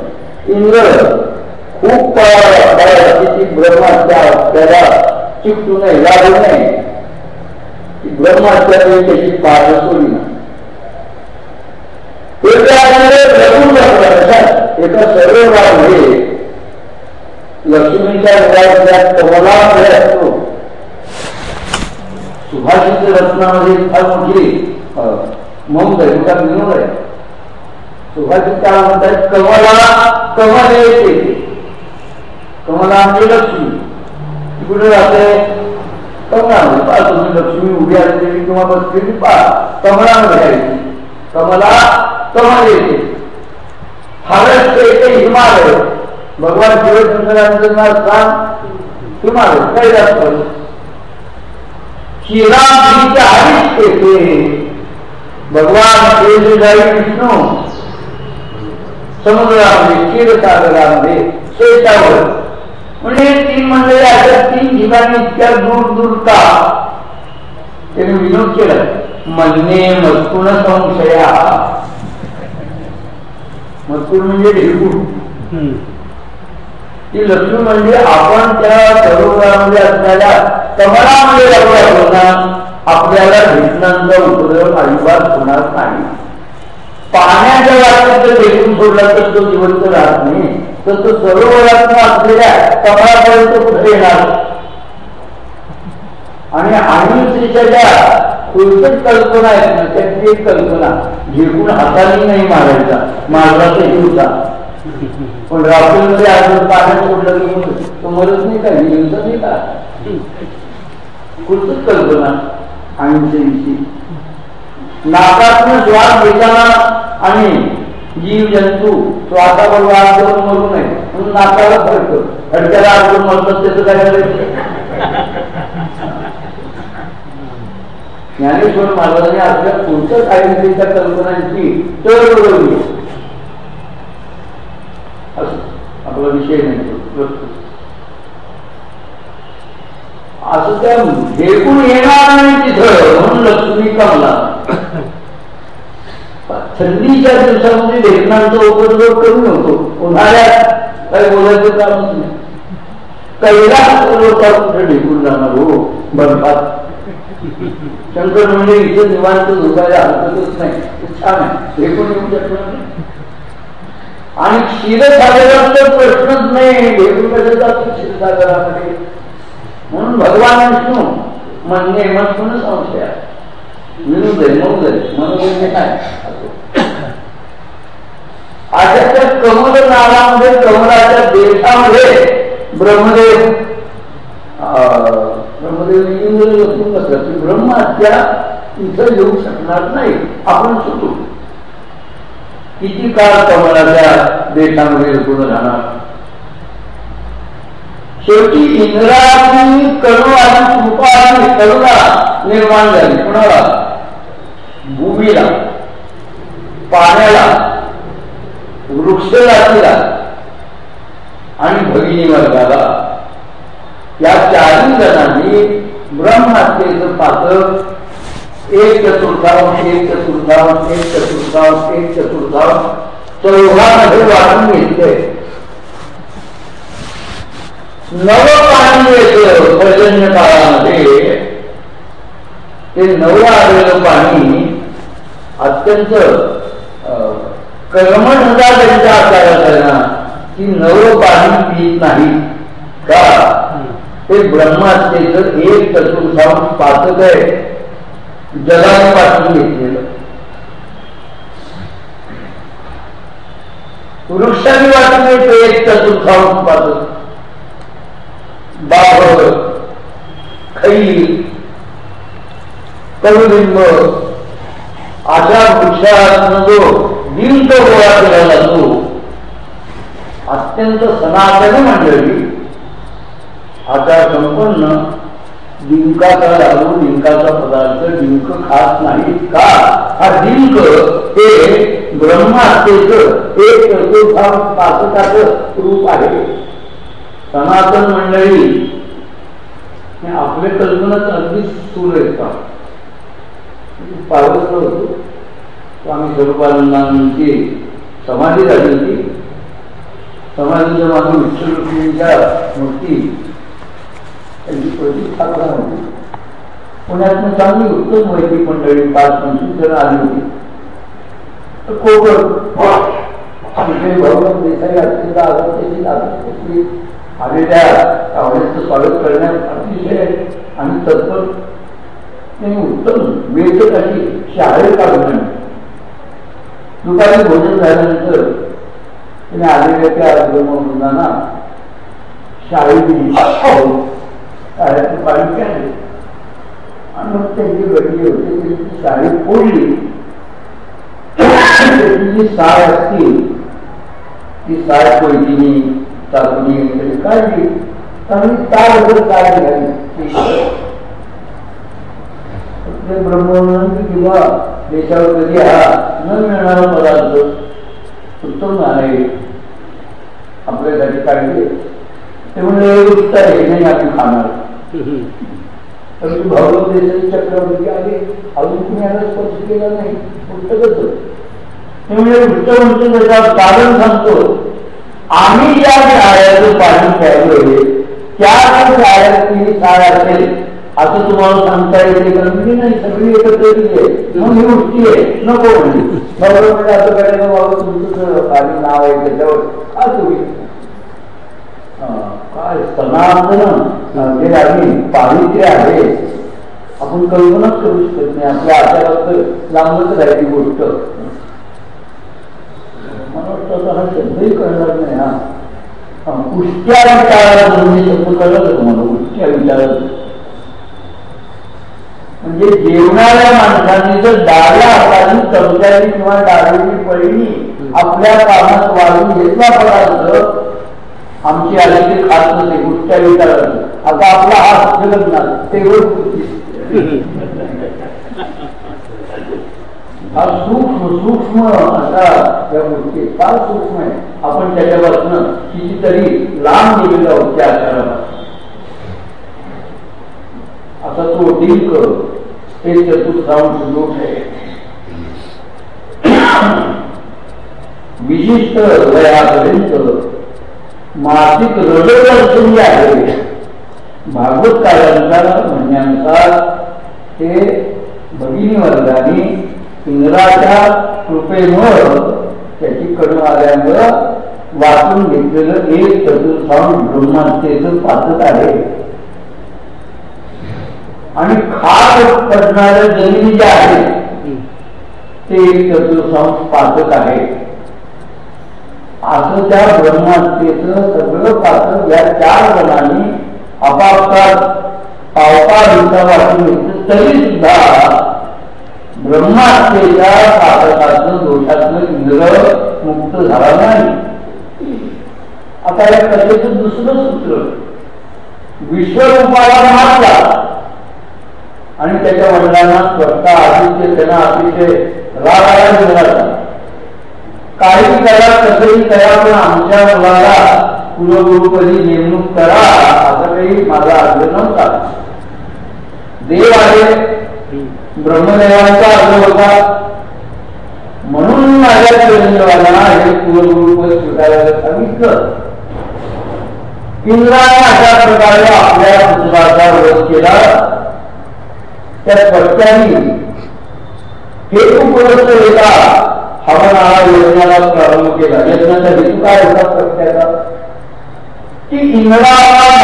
इंद्र खूप ती ब्रह्महत्या त्याला चिकटू नये लागू नये. ब्रह्महत्या त्याची पात्र सोडली ना एका सरोवरामध्ये लक्ष्मीच्या घरातल्या कमला असतो सुभाषित रत्नामध्ये फार मोठी मग का विनोद आहे सुभाषित काय म्हणतात कमला कमल येते कमला म्हणजे लक्ष्मी ती लक्ष्मी उभी असलेली किंवा बसलेली कमला कमल येते फारच येते हिमालय भगवान शिवशंकरांचं स्थान हिमालय कैलास जास्त श्रीरामजीच्या हरीच येते भगवान शिवजी विष्णू. समुद्रामध्ये क्षीरसागरामध्ये शेतावर म्हणजे तीन मंडळी अशा तीन ठिकाणी इतक्या दूर दूर का? त्यांनी विनोद केला. म्हणणे मजकून संशया. मजकूर म्हणजे ढेकूळ ती लक्ष्मी म्हणजे आपण त्या सरोवरामध्ये असणाऱ्या कमळामध्ये लागू आपल्याला भेटण्याचा उपद्रव अजिबात होणार नाही. पाण्याच्या वाटेत जर देखून सोडला तर तो जिवंत राहत नाही. तर तो सरोवरात असलेल्या कमळापर्यंत कुठे येणार? आणि अहिंसेच्या ज्या कोणत्याच कल्पना आहेत ना त्या एक कल्पना झिरकून हाताने नाही मारायचा मारला तर हिंसा पण राफेलमध्ये अजून पाण्यात सोडलं की तो मरत नाही का? हिंसा नाही का? कुठच कल्पना अहिंसेविषयी नाकातून श्वास घेताना आणि जीव जंतू श्वासावर आत करून मरू नये. म्हणून नाकाला फरक हडक्याला आत मरतात त्याचं काय करायचं? ज्ञानेश्वर महाराजांनी आपल्या कोणत्याच आयुर्वेदाच्या कल्पनांची तर बरोबरली आपला विषय नाही असं त्या भेटून येणार नाही तिथं म्हणून लक्ष्मी कमला. थंडीच्या दिवसामध्ये लेखनांचा उपद्रव करू नको. उन्हाळ्यात काही बोलायचं काम नाही. कैलास लोकात कुठे ढेकून जाणार हो? बर्फात. शंकर म्हणजे इथे निवांत झोपायला हरकतच नाही. छान आहे. आणि क्षीरसागराचा प्रश्नच नाही. जातो क्षीरसागरामध्ये? म्हणून भगवान विष्णू म्हणणे म्हणून संशय विनोद आहे मौज आहे मनोरंजन काय? कमल नावामध्ये कमलाच्या देशामध्ये ब्रह्मदेव असलं की ब्रह्महत्या इथं येऊ शकणार नाही. आपण सुटू. किती काळ तुम्हाला त्या देशामध्ये गुण राहणार? शेवटी इंद्राची करुणा आणि कृपा आणि करुणा निर्माण झाली. कुणाला? भूमीला पाण्याला वृक्षराशीला आणि भगिनी वर्गाला. या चारही जणांनी ब्रह्महत्येचं पात्र एक चतुर्थांश एक चतुर्थांश एक चतुर्थांश एक चतुर्थांश चौघामध्ये वाढून घेतले. नव पाणी येतं पर्जन्य काळामध्ये ते नवं आलेलं पाणी अत्यंत कर्मणता त्यांच्या आकारात आहे ना की नवं पाणी पित नाही का? ते ब्रह्मास्तेच एक चतुर्थांश पाचक आहे. जलापासून घेतलेलं. वृक्षाने वाटून येतो एक चतुर्थांश पाचक. बाबर खैली कडुलिंब अशा वृक्षातनं जो बिंब गोळा केला जातो. अत्यंत सनातन मंडळी आता संपन्न डिंकाचा लागू डिंकाचा पदार्थ डिंक खात नाही का? हा डिंक हे ब्रह्मातेच एक चतुर्थांश रूप आहे. सनातन मंडळी हे आपल्या कल्पनाच अगदी सूर आहेत. का होतो. स्वामी स्वरूपानंदांची समाधी झाली होती. समाधीच्या मागे विठ्ठल मूर्ती त्यांची प्रतिष्ठापना होती पुण्यातनं चांगली उत्तम वैदिक मंडळी पाच पंचवीस जण आली होती. तर कोकण विजय भगवत देसाई अत्यंत आदरतेची आदरतेची आलेल्या आवडीचं स्वागत करण्यात अतिशय आणि तत्पर त्यांनी उत्तम वेचक अशी शाळेत काढून दुपारी भोजन झाल्यानंतर त्याने आलेल्या त्या ब्रह्मवृंदांना शाळी दिली शाळेत पाणी केले आणि मग त्यांची गडली होती त्यांची शाळी फोडली त्याची जी साय असती ती साय कोयतीने चाचणी तरी काढली चांगली तार वगैरे काय घाली ब्रह्मनंद किंवा देशावर कधी न मिळणारा पदार्थ उत्तम आहे आपल्यासाठी काढले ते म्हणजे उत्तर आहे नाही आपण खाणार. परंतु भगवत देशाची चक्रवर्ती आले अजून तुम्ही याला स्पर्श केला नाही पुस्तकच ते म्हणजे वृत्त म्हणतो त्याच्यावर कारण सांगतो आम्ही ज्या शाळेचं पाणी प्यायलोय त्या शाळेतली शाळा असेल असं तुम्हाला सांगता येते का म्हणजे नाही सगळी एकत्र आहे मग ही गोष्टी आहे नको म्हणजे असं करायला बाबा तुमचं पाणी नाव आहे त्याच्यावर. का तुम्ही काय सनातन जे आम्ही पावित्र्य आहे. आपण कल्पनाच करू शकत नाही. आपल्या आचारात लांबच राहिली गोष्ट. मला वाटतं हा शब्दही कळणार नाही हा. उष्ट्या विचाराला दोन्ही शब्द कळत तुम्हाला? उष्ट्या विचारात? म्हणजे जेवणाऱ्या माणसांनी जर डाव्या हाताची चमच्यानी किंवा डावीची पळीनी आपल्या कामात वाढून घेतला पदार्थ आमची आल्याची ते खात नसे गुटच्या विचारात आता आपला हात जगत ते तेवढं हा सूक्ष्म सूक्ष्म असा त्या गोष्टी फार सूक्ष्म आहे. आपण त्याच्यापासून कितीतरी लांब गेलेलो आहोत त्या आकारापासून. आता तो डिंक हे चतुर्थांश लोक आहे विशिष्ट वयापर्यंत मासिक रजदर्शनी आहे. भागवत भागवतकारांच्या म्हणण्यानुसार ते भगिनी वर्गाने इंद्राच्या कृपेमुळं त्याची कडू आल्यामुळं वाचून घेतलेलं एक चतुर्थांश ब्रह्मांतेचं पाचक आहे. आणि खास पडणाऱ्या जमिनी ज्या आहेत ते एक चतुर्थांश पाचक आहे. असं त्या ब्रह्मातेचं सगळं पात्र या चार जणांनी आपापसात पावता दिवसा वाटून तरी सुद्धा ब्रह्मातेच्या पाचकातलं दोषातलं इंद्र मुक्त झाला नाही. आता या कथेचं दुसरं सूत्र विश्वरूपाला मारला आणि त्याच्या वडिलांना स्वतः आदित्य त्यांना अतिशय राग आला. काही करा कसंही करा पण आमच्या मुलाला कुलगुरुपदी नेमणूक करा असं काही माझा आग्रह नव्हता. देव आहे ब्रह्मदेवांचा आग्रह होता. म्हणून माझ्या चिरंजीवांना हे कुलगुरुपद स्वीकारायला सांगितलं. इंद्राने अशा प्रकारे आपल्या पुत्राचा वध केला. त्या पट्ट्याने हे उपलब्ध येतात आपण हवनाळा योजनेला प्रारंभ केला. यज्ञाचा हेतू काय होता प्रत्येकाचा की इंद्राला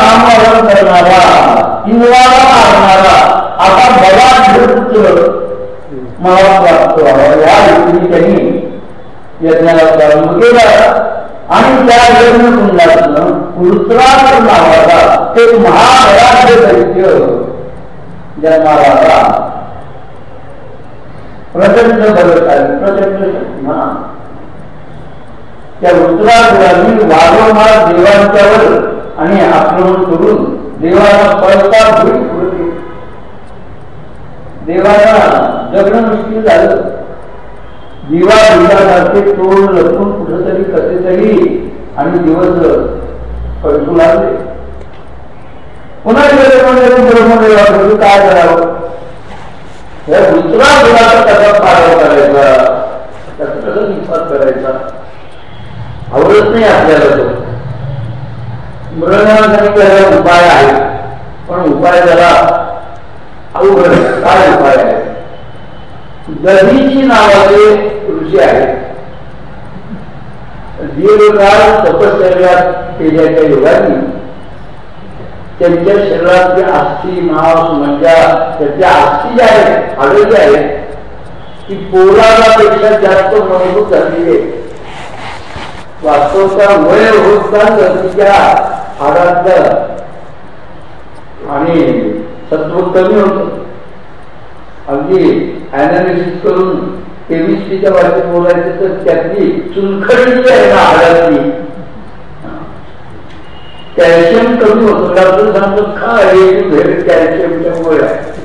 नामरण करणारा इंद्राला मारणारा आता बराच पुत्र मला प्राप्त व्हावा. या हेतूने त्यांनी यज्ञाला प्रारंभ केला. आणि त्या यज्ञ कुंडातनं वृत्रात नावाचा ते महाबळाढ्य दैत्य जन्माला आला. प्रचंड बलशाली प्रचंड शक्तिमान त्या वृत्रासुरांनी वारंवार देवांच्यावर आणि आक्रमण करून देवाला पळता भूत पुढे देवाला जगणं मुश्किल झालं. दिवा जीवासारखे तोंड लपून कुठंतरी कसे तरी आणि दिवस पळसू लागले. पुन्हा गेले म्हणजे काय करावं? या दुसरा गुणाचा कसा पाराव करायचा. त्याचा कसा निपात करायचा? आवडत नाही आपल्याला तो. मृणासाठी त्याला उपाय आहे. पण उपाय जरा अवघड काय उपाय आहे? दहीची नावाचे ऋषी आहेत. दीर्घकाळ तपश्चर्या केल्याच्या योगाने त्यांच्या शरीरातली अस्थि मांस मज्जा त्याच्या अस्थि ज्या आहेत हाडे जी आहेत ती पोलादापेक्षा जास्त मजबूत झालेली आहे वास्तवता वय होत तिच्या हाडातलं आणि सत्व कमी होत. अगदी अनालिसिस करून केमिस्ट्रीच्या भाषेत बोलायचं तर त्यातली चुनखडी जी आहे ना हाडातली कॅल्शियम कमी होतं. डॉक्टर सांगतो खा भेट कॅल्शियमच्या मुळे आहे.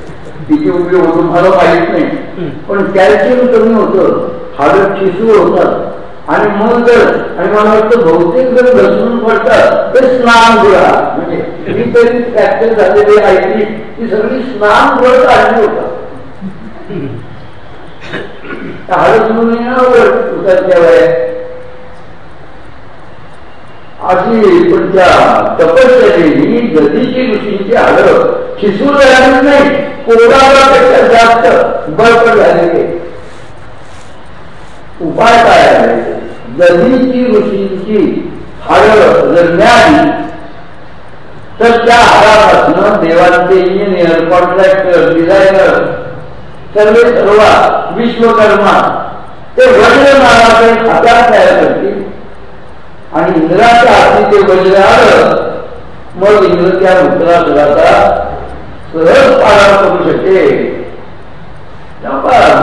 तिची उपयोग होतो मला माहीत नाही. पण कॅल्शियम कमी होतं. हाडं ठिसूळ होतात. आणि मग जर आणि मला वाटतं बहुतेक जर घसरून पडतात ते स्नान गुळा. म्हणजे मी तरी फ्रॅक्चर झालेली ऐकली ती सगळी स्नान गुळ काढली होतात हाडं म्हणून उतरच्या अशी पण त्या गतीची ऋषींची आलं. शिसू राहिली नाही कोरापेक्षा जास्त बळकट झालेली उपाय काय आहे? गतीची ऋषींची हाडं जर मिळाली तर त्या हाडापासून देवांचे इंजिनियर कॉन्ट्रॅक्टर डिझायनर सर्व सर्व विश्वकर्मा ते वज्र नावाचे खात्यात तयार करतील. आणि इंद्राच्या हाती ते वज्र आलं मग इंद्र त्या उत्तरासुराचा सहज पालन करू शकेल.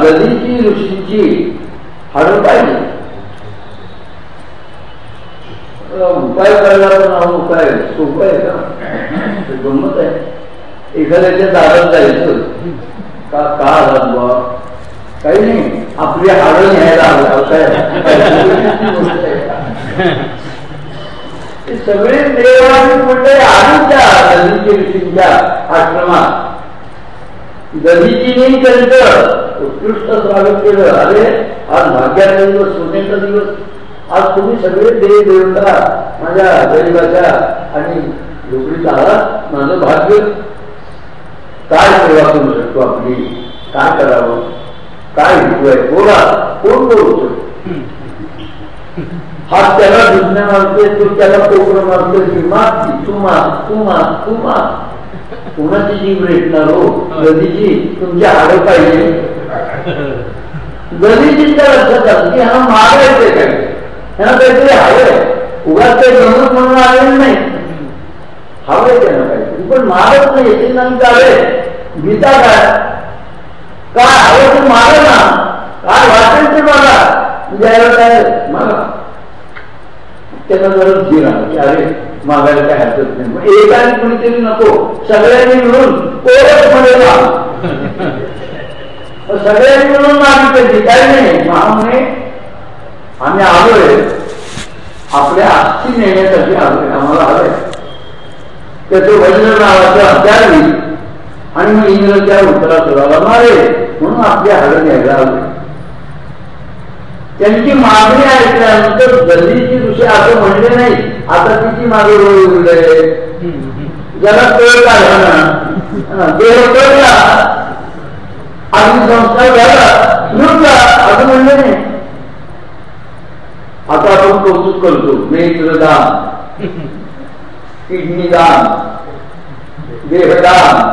गदीची ऋषीची हाडं पाहिजे उपाय करायला पण हा उपाय सोपं आहे का? गमत आहे. एखाद्याच्या दारात जायचं. का का आलात बा काही नाही. आपली हाडं न्यायला आला काय? सगळे देवानी मंडळी आली त्या दधीची ऋषींच्या आश्रमात. दधीजीने त्यांचं उत्कृष्ट स्वागत केलं. अरे आज भाग्याचा दिवस सोन्याचा दिवस. आज तुम्ही सगळे देव देवता माझ्या गरीबाच्या आणि लोकरीत आहात माझं भाग्य. काय सेवा करू शकतो आपली? काय करावं? काय हेतू आहे? बोला. कोण बोलू शकतो? त्याला दुसऱ्या मारते तो त्याला कोकण मारतो की माती तुमा तुमा तुमा कुणाची जीव भेटणार हो गदीची तुमच्या हाडं पाहिजे गदीजीच्या लक्षात आलं की हा मागायचे काय ह्यांना काहीतरी हवंय उगाच काही गमत म्हणून आलेलं नाही हवंय त्यांना पाहिजे पण मागत नाही याची नंतर आले गीता काय काय हवं ते मागा ना काय वाटेल ते मागा द्यायला काय मागा त्यांना जरा धीर आला की अरे मागायला काय हरकत नाही. मग एकाने कुणीतरी नको. सगळ्यांनी मिळून कोरच मध्ये सगळ्यांनी मिळून मागितली काही नाही. महामुने आम्ही आलोय. आपल्या अस्थि नेण्यासाठी आलोय. आम्हाला आलोय. त्याचे वज्र नावाचे अध्यावी आणि मग इंद्र त्या उत्तरात सुराला मारे म्हणून आपल्या हाडं घ्यायला आलोय त्यांची मागणी ऐकल्यानंतर गल्लीची ऋषी असं म्हणले नाही. आता तिची मागे उरले ज्याला कळ काढला ना देह कळला. अग्नि संस्कार झाला. लुटला असं म्हणले नाही? आता आपण कौतुक करतो. नेत्रदान किडनी दान देहदान.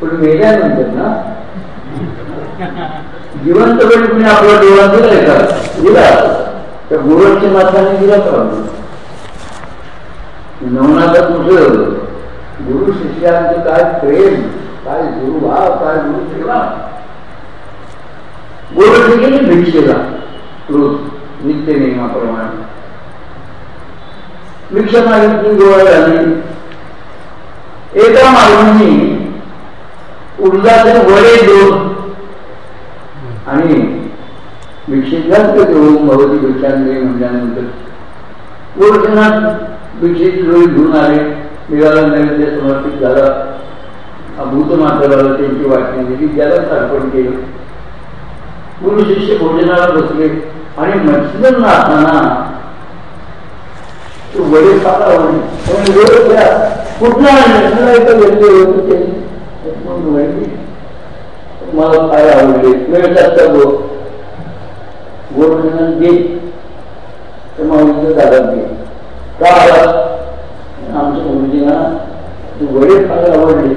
पण मेल्यानंतर ना? जिवंत जिवंतपणे तुम्ही आपला डोळा दिलाय का दिला तर गुरुच्या माताने दिला का नवनाथ तुझं गुरु शिष्यांचं काय प्रेम काय गुरु भाव काय गुरु सेवा? गुरु गेली भिक्षेला रोज नित्य नियमाप्रमाणे. भिक्षा मागितली गोळा झाली एका माणूंनी उडदाचे वडे दोन आणि भिक्षेत घेऊन भगवती भिक्षांनी म्हटल्यानंतर गोरक्षणात भिक्षित डोळी घेऊन आले. देवाला नैवेद्य समर्पित झाला. अभूत भूतमातेला त्यांची वाटणी दिली त्यालाच अर्पण केलं. गुरु शिष्य भोजनाला बसले आणि मच्छिदन नाथांना तो वडे फार आवडले कुठला मला फार आवडले? मिळतात का गो? गोरक्षणात घे. तर माऊलीचं दादा दे का आला? आमच्या गुरुजींना वडील फार आवडले.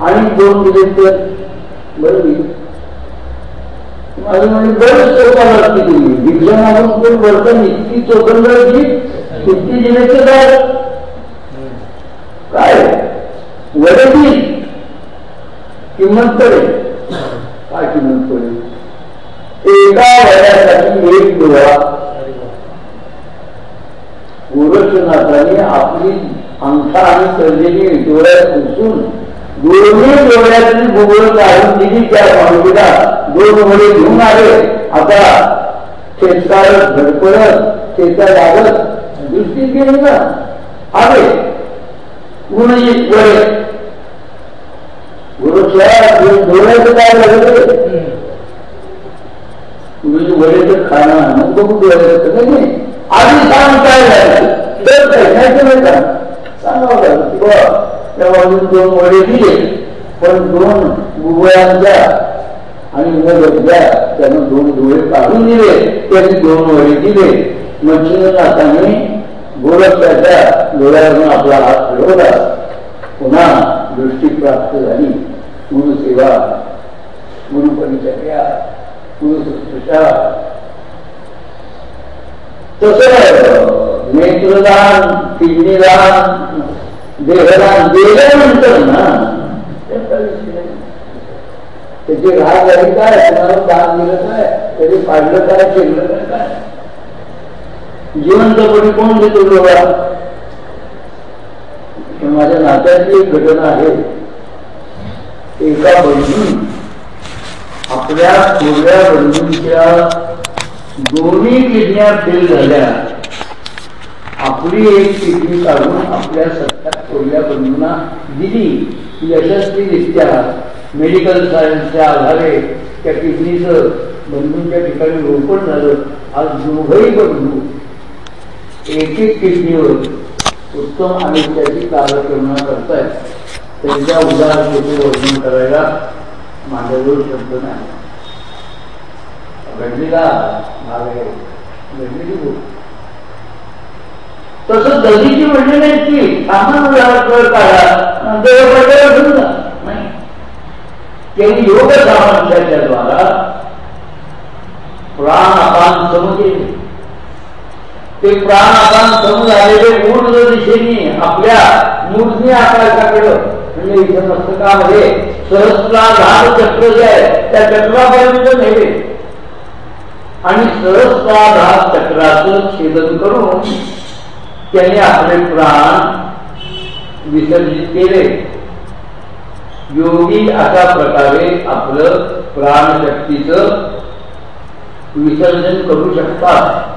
आणि दोन दिले तर? बरं मी. माझं म्हणजे बरेच चोखा लागते तुम्ही. भिक्षा मागून कोण वर्तन इतकी चोखंडाची किती दिल्याचं काय? काय वडील किंमत पडेल काय किंमत पडेल एका वयासाठी एक डोळा. गोरक्षनाथाने आपली अंगठा आणि सर्जेने डोळ्यात घुसून दोन्ही डोळ्यातली गुगळ काढून दिली त्या माणूला दोन वडे घेऊन आले. आता शेतकार धडपडत शेता लागत दृष्टी केली ना. आले. गुरुजी वडे गुरुच्या डोळ्याचं काय लागत खाणं मग बघू डोळ्याचं नाही आधी काय झालं तर नाही का सांगावं लागलं दोन वडे दिले पण दोन गुगळ्यांच्या आणि मगच्या त्यानं दोन डोळे काढून दिले त्यांनी दोन वडे दिले मच्छिन नाथाने गोरक्षाच्या डोळ्यावरून आपला हात फिरवला पुन्हा दृष्टी प्राप्त झाली गुरुसेवा गुरुपरिचर्या गुरुसुश्रूषा तसं नेत्रदान किडनीदान देहदान दिल्यानंतर ना। त्याची राग झाली काय तुम्हाला दान दिलं काय त्याची पाडलं काय शिरलं काय जिवंतपणे कोण देतो डोळा माझ्या नात्यातली एक घटना आहे. एका बंधून आपल्या थोड्या बंधूंच्या दोन्ही किडण्या फेल झाल्या. आपली एक किडनी काढून आपल्या सत्यात थोड्या बंधूंना दिली. यशस्वीरित्या मेडिकल सायन्सच्या आधारे त्या किडनीचं बंधूंच्या ठिकाणी रोपण झालं. आज दोघही बंधू एक एक किडनीवर उत्तम आयुष्याची कार्यक्रमणा करतायत त्यांच्या उदाहरणाचे वर्णन करायला माझ्याजवळ शब्द नाही. घडलेला भाग आहे. घडलेली गोष्ट तसं दलीची म्हणजे नाही की सामान कळ काढा देवाकडे नाही. त्यांनी योग सामर्थ्याच्या द्वारा प्राण आपण सम ते प्राण आता सम झालेले ऊर्ध दिशेने आपल्या मूर्ती आकाशाकडं म्हणजे इथं मस्तकामध्ये सहस्राधार चक्र जे आहे त्या चक्रापर्यंत नेले. आणि सहस्राधार चक्राचं छेदन करून त्याने आपले प्राण विसर्जित केले. योगी अशा प्रकारे आपलं प्राणशक्तीच विसर्जन करू शकतात.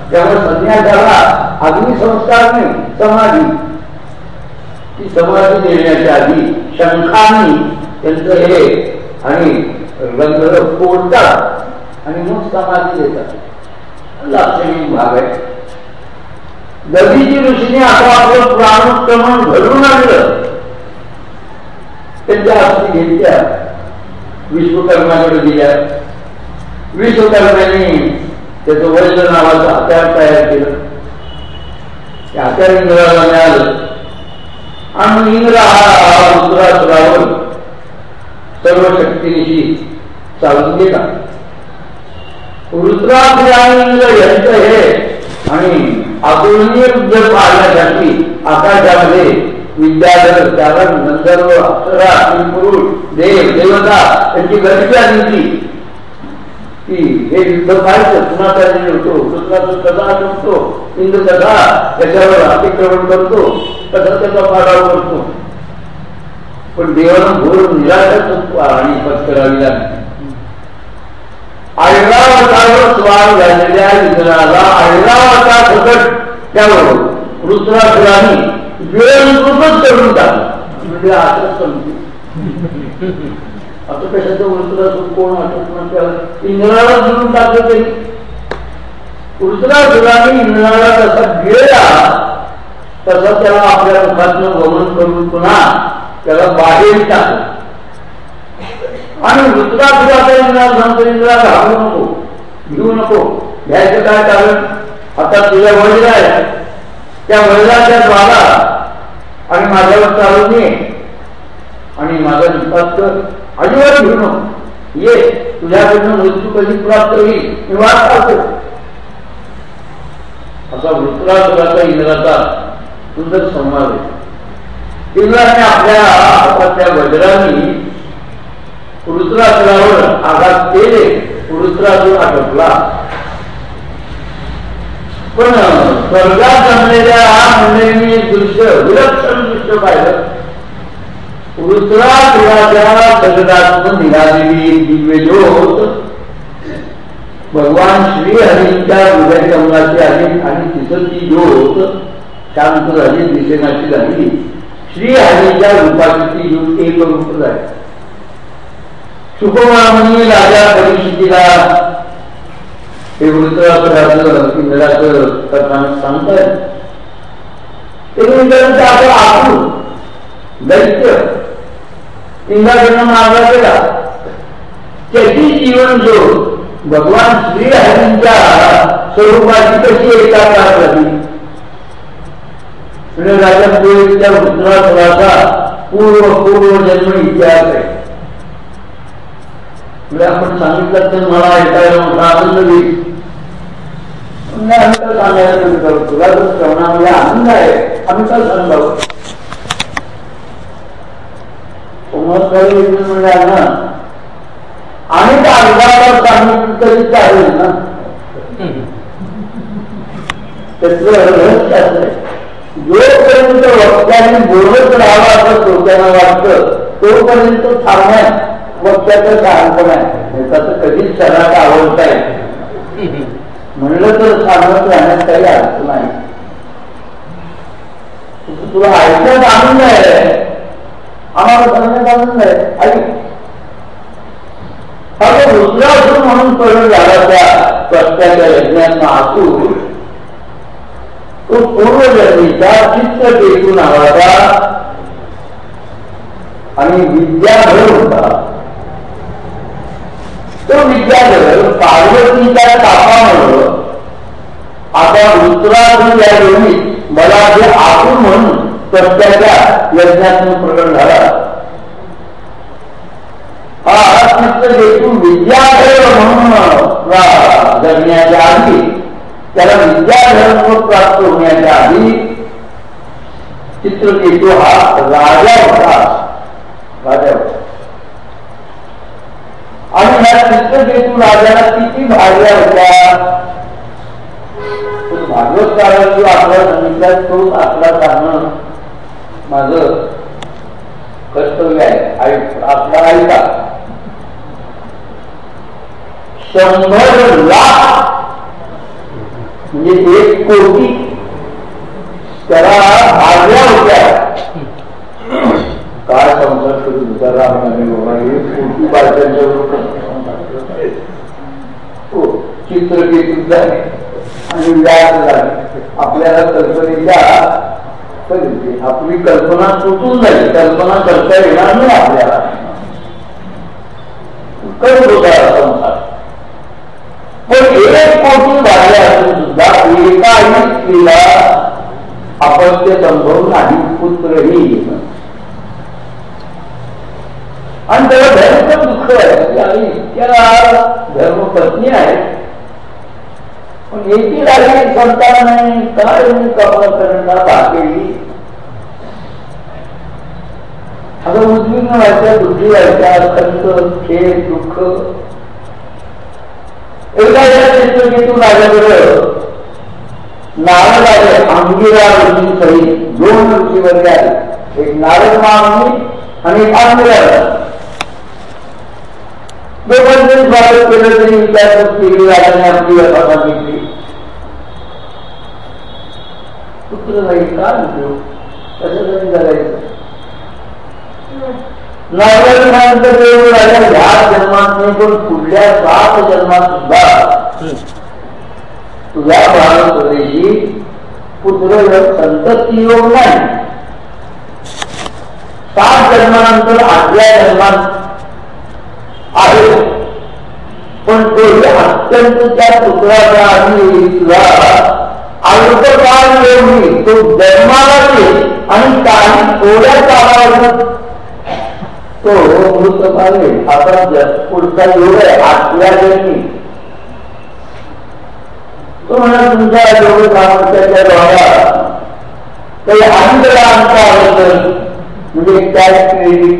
त्यामुळे संन्यासाला अग्निसंस्कार नाही समाधी. ती समाधी देण्याच्या आधी शंखानी त्यांचं हे आणि रंग फोडतात आणि मग समाधी देतात. लाक्षणिक भाग आहे. दधीची ऋषीने आता आपलं प्राणोत्क्रमण घडून आणलं. त्यांच्या हाती घेतल्या. विश्वकर्माकडे दिल्या. विश्वकर्म्यांनी त्याचं वैद्य नावाचं हत्यार तयार केलं. ते हत्यार इंद्राला मिळालं. आणि इंद्र हा रुद्रासुरावर सर्व शक्तीनिशी चालून गेला. रुद्रासुर आणि इंद्र यांचं हे आणि अतुलनीय युद्ध पाहण्यासाठी आकाशामध्ये विद्याधर चारण गंधर्व अप्सरा पुरुष देव देवता यांची गर्दी होती की हे युद्ध पाहायचं कुणाचा होतो? रुद्रासुर करतो? इंद्र कदा त्याच्यावर अतिक्रमण करतो? कसा त्याचा पाडाव करतो? पण देवानं घोर निराशच आणि पत्करावी लागली ऐरावतावर स्वार झालेल्या इंद्राला ऐरावता सकट त्यावर रुद्रासुराने वेळकृतच करून म्हणजे आता समजू. आता कशाचं वृत्रासुर कोण आठवत नसल्यावर इंद्राला जुळून टाकलं तरी. वृत्रासुराने इंद्राला तसा गिळला तसा त्याला आपल्या मुखातनं वमन करून पुन्हा त्याला बाहेर टाकलं. आणि वृत्रासुराचा इंद्राला सांगतो इंद्रा घाबरू नको घेऊ नको. घ्यायचं काय कारण? आता तुझ्या वडील आहे त्या वडिलाच्या द्वारा आणि माझ्यावर चालून ये आणि माझा निपात कर. अजिबात घेऊ नको ये तुझ्याकडनं मृत्यू कधी प्राप्त होईल मी वाट पाहतो. असा वृत्रासुराचा इंद्राचा सुंदर संवाद आहे. इंद्राने आपल्या हातातल्या वज्राने वृत्रासुरावर आघात केले वृत्रासूर आटपला. पण स्वर्गात जमलेल्या मंडळींनी दृश्य विलक्षण दृश्य पाहिलं. वृत्रासुराच्या दगडातून निघालेली दिव्य ज्योत भगवान श्री हरींच्या हृदय कमलाची आहे आणि तिथं ती ज्योत शांत झाली दिसेनाची झाली श्री हरीच्या रूपाची ती ज्योत एक रूप झाली सुकुमारमणी राजा परिस्थितीला हे वृत्रासुराचं इंद्राचं कथानक सांगताय ते इंद्रांचं आपण दैत्य इंद्राकडनं मारला गेला. त्याची जीवन जो भगवान श्री हरींच्या स्वरूपाची कशी एकाकार झाली म्हणजे राजा पूर्व पूर्व जन्म इतिहास आहे. म्हणजे आपण सांगितलं तर मला ऐकायला मोठा आनंद होईल. सांगायला तुला श्रवणामध्ये आनंद आहे. आम्ही तर सांगावं म्हणजे ना. आणि त्या अंगावर सांगितलं तरी चालेल ना. त्याचं जोपर्यंत वक्त्याने बोलत राहावा असं श्रोत्यांना वाटतं तोपर्यंत थांबण्यात वक्त्याचं शहाणपण आहे. त्याचं कधीच सणाला आवडता येत म्हणलं तर सांगत राहण्यात काही अर्थ नाही. तुला ऐकण्यात आनंद आहे. आम्हाला सांगण्यात आनंद आहे ऐक आता दुसरा रुद्रासूर म्हणून करून झाला त्या प्रत्याच्या यज्ञांना आसूर तो पूर्वजन्मीचा चित्तकेतू नावाचा आणि विद्याधर होता. तो विद्याधर पार्वतीच्या तापामुळं आता रुद्रासूर या योनीत मला जे आतून म्हणून प्रत्याच्या यज्ञातून प्रकट झाला. आधी, त्याला विद्याधर्म प्राप्त होण्याच्या राजा होता. राजा होता. आणि ह्या चित्रकेतू राजाला किती भाज्या होत्या? भागवत कारण जो आपला सांगितला तो आपला सांगणं माझ कर्तव्य आहे. आपला ऐका शंभर लाख म्हणजे एक कोटी त्याला भाजल्या होत्या काय संसार करू होता रामनाने बाबा एक कोटी बायकांच्या हो चित्रकेतूत झाले आणि व्याज झाले आपल्याला कल्पनेच्या आपली कल्पना तुटून जाईल. कल्पना करता येणार नाही आपल्याला. करत होता संसार. पण एक कोटी भाज्या असून सुद्धा एका स्त्रीला अपत्य संभव नाही पुत्रही आणि त्याला धर्म दुःख आहे. आणि इतक्या धर्मपत्नी आहे पण एकी राहिली संतान नाही काय कपडा करणार आता उद्विग्न व्हायच्या बुद्धी व्हायच्या खंत खेळ दुःख. एकदा या. चित्रकीतून आल्याकडं नारद आले अंगिरा सहित दोन ऋषी आले. एक नारद मागणी आणि एक अंगिरा दोघांनी स्वागत केलं तरी विचार केली राजाने आपली व्यथा सांगितली पुत्र नाही का म्हणतो कसं तरी जगायचं राजा ह्या जन्मात नाही पण पुढल्या सात जन्मात सुद्धा तुझ्या पुत्र संतती योग नाही सात जन्मानंतर आठव्या जन्मात आहे. पण तेही अत्यंत त्या पुत्राच्या आधी तुला अल्पकाळ एवढी तो जन्माला आणि काही थोड्या काळावर तो मृत पावेल आता पुढचा योग आहे आठव्या जन्मी. तो म्हणा तुमच्या योग सामर्थ्याच्या द्वारा काही आनंद आमचा आवडत म्हणजे कॅश क्रेडिट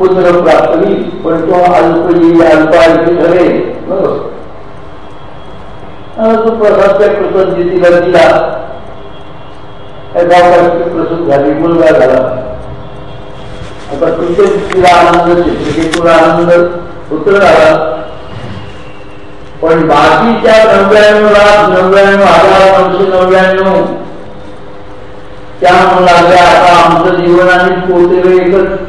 पुत्र प्राप्त होईल पण तो अल्पजी अल्पायची ठरेल. तो प्रसादच्या कृतज्ञतेला दिला प्रसूत झाली मुलगा झाला. आता कृतज्ञतेला आनंद चित्रकेतूला आनंद पुत्र झाला पण बाकीच्या नव्याण्णव लाख नव्याण्णव हजार नऊशे नव्याण्णव त्या मुलाच्या आता आमचं जीवन आणि पोहोचलेलं एकच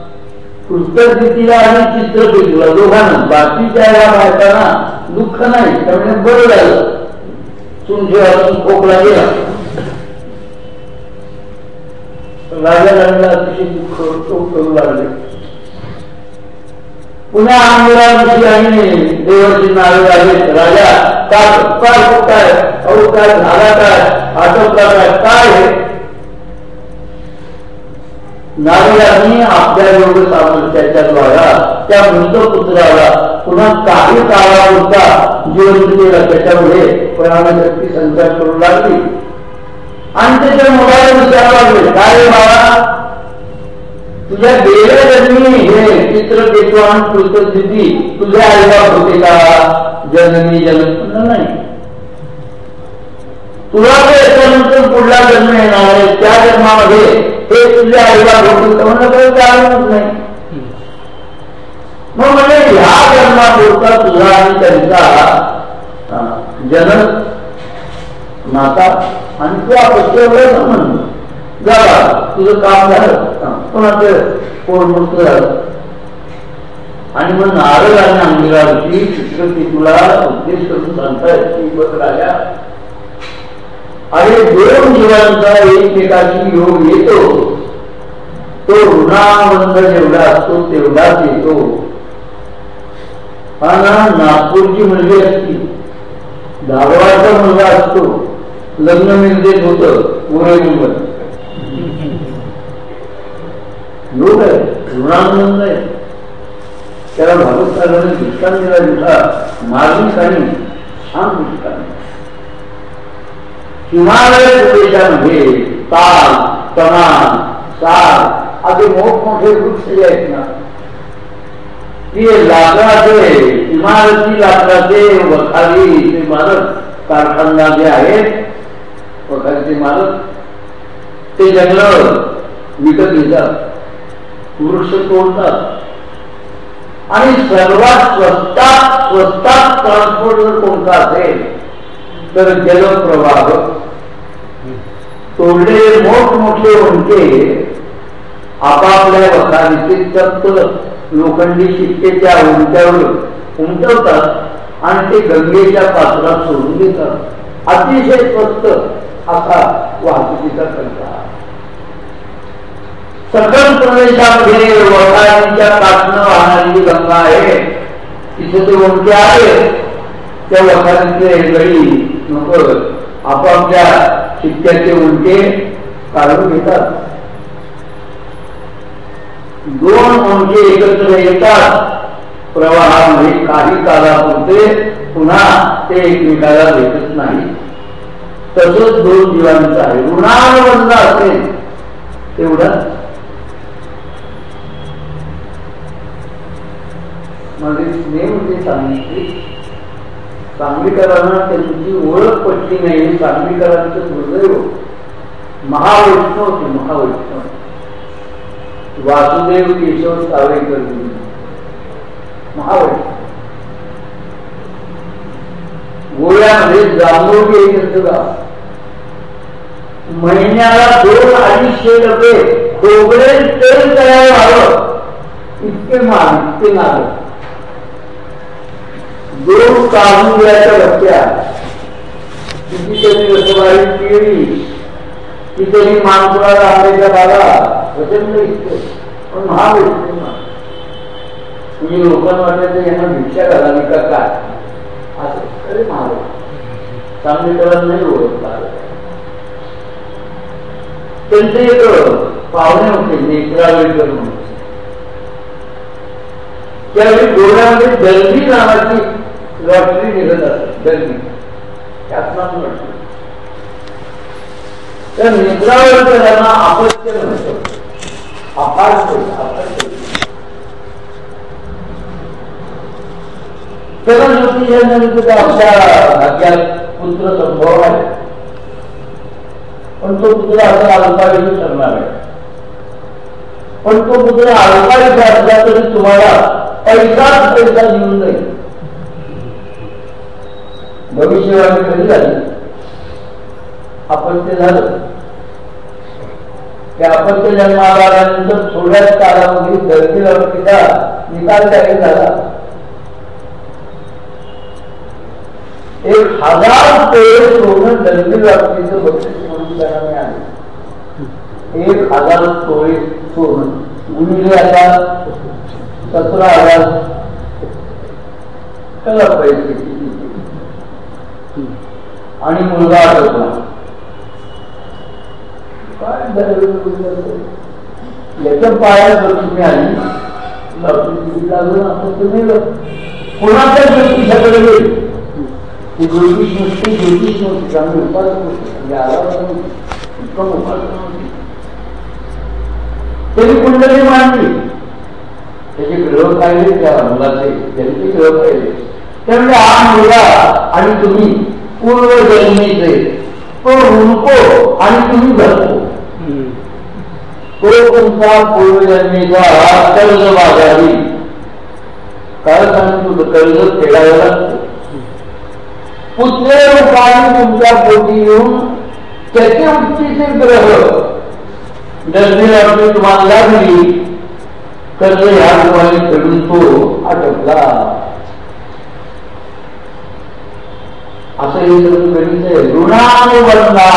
कृष्णस्थितीला आणि चित्रपतीला दोघांना बाकीच्या या बायकांना दुःख नाही त्यामुळे बरं झालं. तुमच्या खोकला गेला. राजा राणीला अतिशय दुःख करू लागले. पुन्हा आंदोलनाची आणि देवाची नावे आहेत राजा काय काय काय? अहो काय झाला काय? आटोपला काय? काय नारदांनी आपल्या योग सामर्थ्याच्या द्वारा त्या पुत्राला पुन्हा काही काळापुरता जिवंत केला त्याच्यामुळे प्राणशक्ती संचार करू लागली. आणि त्याच्या मुलाला लागले काय तुझ्या गेल्या जन्मी हे चित्रकेतू आणि कृतस्थिती तुझ्या आईबाप होते का? जननी जन्म नाही. तुला ते याच्यानंतर पुढला जन्म येणार आहे त्या जन्मामध्ये हे तुझ्या आईला होते तर म्हणलं काही कारणच नाही. मग म्हणजे ह्या जन्मापुरता तुझा आणि त्यांचा जनक माता आणि तू अपत्य संबंध झाला तुझं काम झालं. कोणाचं कोण मृत झालं? आणि मग नारद आणि अंगिरा होती शिक्षक तुला उद्देश करून सांगतायत की बस राजा आणि दोन जीवांचा एकमेकाशी योग येतो. तो ऋणाबंध जेवढा असतो तेवढाच येतो. हा ना नागपूरची मुलगी असती. धारवाडचा मुलगा असतो. लग्न निर्देश होत मुंबई योग आहे ऋणानंद आहे त्याला भागवत साहेबांनी दृष्टांत दिला दिवसा मार्मिक आणि छान दृष्टांत. हिमालय प्रदेशामध्ये ताल तमान साल असे मोठमोठे वृक्ष जे आहेत ना. ते लाकडाचे इमारती लाकडाचे वखारी ते मारक कारखाना जे आहेत वखारीचे मारक ते जंगल विकत घेतात वृक्ष तोडतात. आणि सर्वात स्वस्तात स्वस्तात ट्रान्सपोर्ट जर कोणता असेल तर जलप्रवाह. तोडलेले मोठमोठे उंचे आपापल्या वखारीचे तप्त लोखंडी शिक्केच्या उंच्यावर उमटवतात आणि ते गंगेच्या पात्रात सोडून देतात. अतिशय स्वस्त असा वाहतुकीचा खर्च सकल प्रदेशामध्ये वखारीच्या काठनं वाहणारी गंगा आहे तिथे ते उंचे आहे. त्या वखारीतले गळी नको. आपापल्या शिक्क्याचे उलटे काढून घेतात. दोन उंचे एकत्र येतात. प्रवाहामध्ये काही कालापुरते पुन्हा ते एकमेकाला भेटत नाही. तसंच दोन जीवांचं आहे. ऋणानुबंध असेल तेवढं मध्ये स्नेह ते सांगितले. सांगलीकरांना त्यांची ओळख पटली नाही सांगलीकरांचं दुर्दैव महावैष्णव होते महावैष्णव. वासुदेव केशव सावेकर महावैष्णव. गोव्यामध्ये जांभोगी एक गाव. महिन्याला दोन अडीचशे रुपये खोबरे तेल तयार व्हावं. इतके मान इतके नागरिक दोन कामुल्याच्या बच्च्या किती त्यांनी रसबाई केली की त्यांनी मानपुराला आंब्याच्या बागा प्रचंड इतके पण महाग म्हणजे लोकांना वाटायचं यांना भिक्षा घालावी का काय असं अरे महाग चांगलीकरण नाही ओळखता त्यांचे एक पाहुणे होते नेत्रावेकर म्हणून त्यावेळी गोव्यामध्ये दर्दी नावाची लॉटरी निघत असते दर्दी त्यातनाच लॉटरी. त्या नेत्रावर त्यांना अपत्य म्हणतो. अपार त्याला आमच्या भाग्यात पुत्र संभव आहे. पण तो पुत्र आता अल्पायुष ठरणार आहे. पण तो पुत्र अल्पायुष असला तरी तुम्हाला पैसाच पैसा घेऊन जाईल. भविष्यवाणी कधी झाली? आपण ते झालं. त्या अपत्य जन्माला आल्यानंतर थोड्याच कालावधीत धरती लवकीचा निकाल जाहीर झाला. एक हजार पेळ सोडून धरती व्याप्तीचं बक्षीस म्हणून त्यांना मिळाले. एक हजार तोळे सोडून गुणिले आता सतरा हजार त्याला पैसे. आणि मुलगा आठवतो काय याच्या पायात प्रतिज्ञा आली. लागून तुम्ही कोणाच्या ज्योतिषाकडे गेली ती ज्योतिष नुसती ज्योतिष नव्हती. चांगली उपासना होती म्हणजे आराधना नव्हती. उत्तम उपासना होती. त्यांनी कुंडली मांडली त्याचे ग्रह पाहिले त्या मुलाचे. त्यांचे ग्रह पाहिले. त्यामुळे हा मुलगा आणि तुम्ही पूर्व जन्मीचे तो हुंको आणि तुम्ही भरतो तो तुमचा पूर्वजन्मीचा कर्ज बाजारी काय सांगतो कर्ज फेडावं लागतो पुत्र रूपाने तुमच्या पोटी येऊन त्याचे उच्चीचे ग्रह दर्शनाची तुम्हाला लागली कर्ज ह्या रूपाने फेडून तो आटोपला. असं हे सगळं गणित आहे. ऋणानुबंधा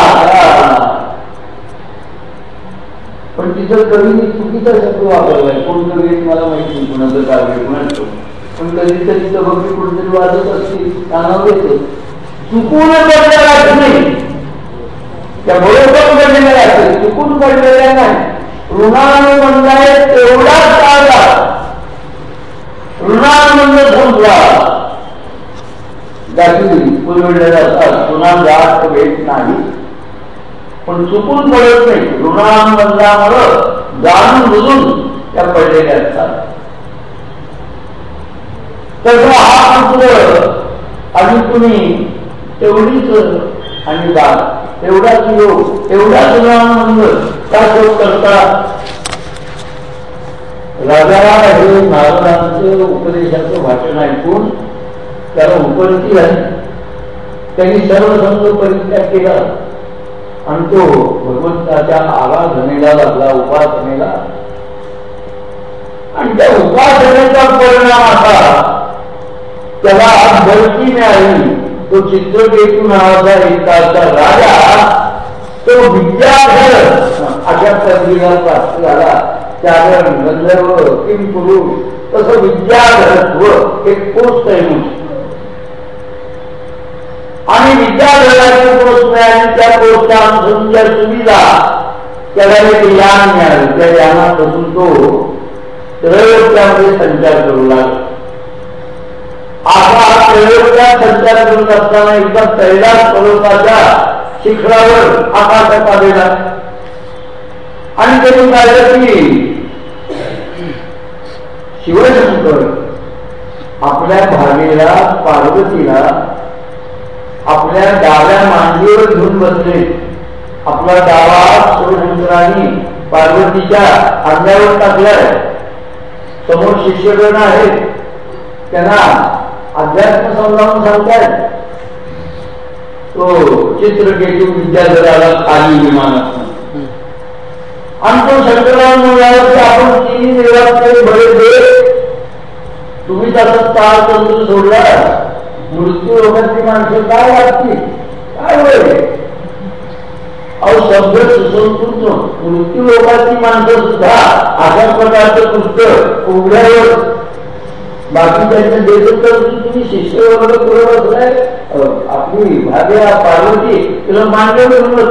पण तिथं कवीने चुकीचा शब्द वापरलाय. कोण कवी मला माहिती नाही कुणाचं काव्य म्हणतो. पण कधी तर तिथं बघी कुठेतरी वाजत असतील कानावर येते. चुकून पडलेला नाही. त्या बरोबर पडलेल्या असेल चुकून पडलेल्या नाही. ऋणानुबंधाय तेवढाच काढला ऋणानुबंध म्हणजे संपला दाखवली पुरवलेला असतात पुन्हा जास्त भेट नाही. पण चुकून पडत नाही ऋणांबंधामुळं जाणून बुजून त्या पडलेल्या असतात. तसं हा पुत्र आणि तुम्ही तेवढीच आणि दान तेवढाच योग तेवढाच ऋणानंद का शोध करतात राजाला हे महाराजांचं उपदेशाचं भाषण ऐकून त्याला उपरती आहे त्यांनी सर्व संघ परित्याग केला. आणि तो भगवंताच्या आराधनेला लागला उपासनेला. आणि त्या उपासनेचा परिणाम असा त्याला बळकी मिळाली तो चित्रकेतू नावाचा एकाचा राजा तो विद्याधर. अशा पदवीला प्राप्त झाला त्यावर गंधर्व किंपुरुष तसं विद्याधरत्व एक पोस्ट आहे म्हणून आणि विद्यालयाचे कोर्स मिळाली त्या कोर्सच्या अनुसरून सुविधा त्याला एक यान मिळालं. त्या यानापासून तो प्रयोग त्यामध्ये संचार करू लागला. आता त्रयोदयात संचार करत असताना एकदा कैलास पर्वताच्या शिखरावर आकाशात आलेला आणि त्यांनी पाहिलं की शिवशंकर आपल्या भागेला पार्वतीला आपल्या डाव्या मांडीवर घेऊन बसले. आपला डावा सूर्यशंकरांनी पार्वतीच्या अंगावर टाकलाय. समोर शिष्यगण आहेत. त्यांना अध्यात्म समजावून सांगतायत. तो चित्रकेतू विद्याधराला खाली विमानात आणि तो शंकराला म्हणाला आपण तिन्ही देवाचे बरे दे तुम्ही त्याचा ताळ तंत्र सोडला मृत्यू होण्याची माणसं काय वाटतील? काय होईल? अहो शब्द सुसंस्कृत मृत्यू लोकांची माणसं सुद्धा अशा प्रकारचं पुस्तक उघड्यावर बाकी त्यांच्या देशत तर तुम्ही शिष्य वगैरे पुढे बसलाय? आपली भाग्या पार्वती तुला मान्य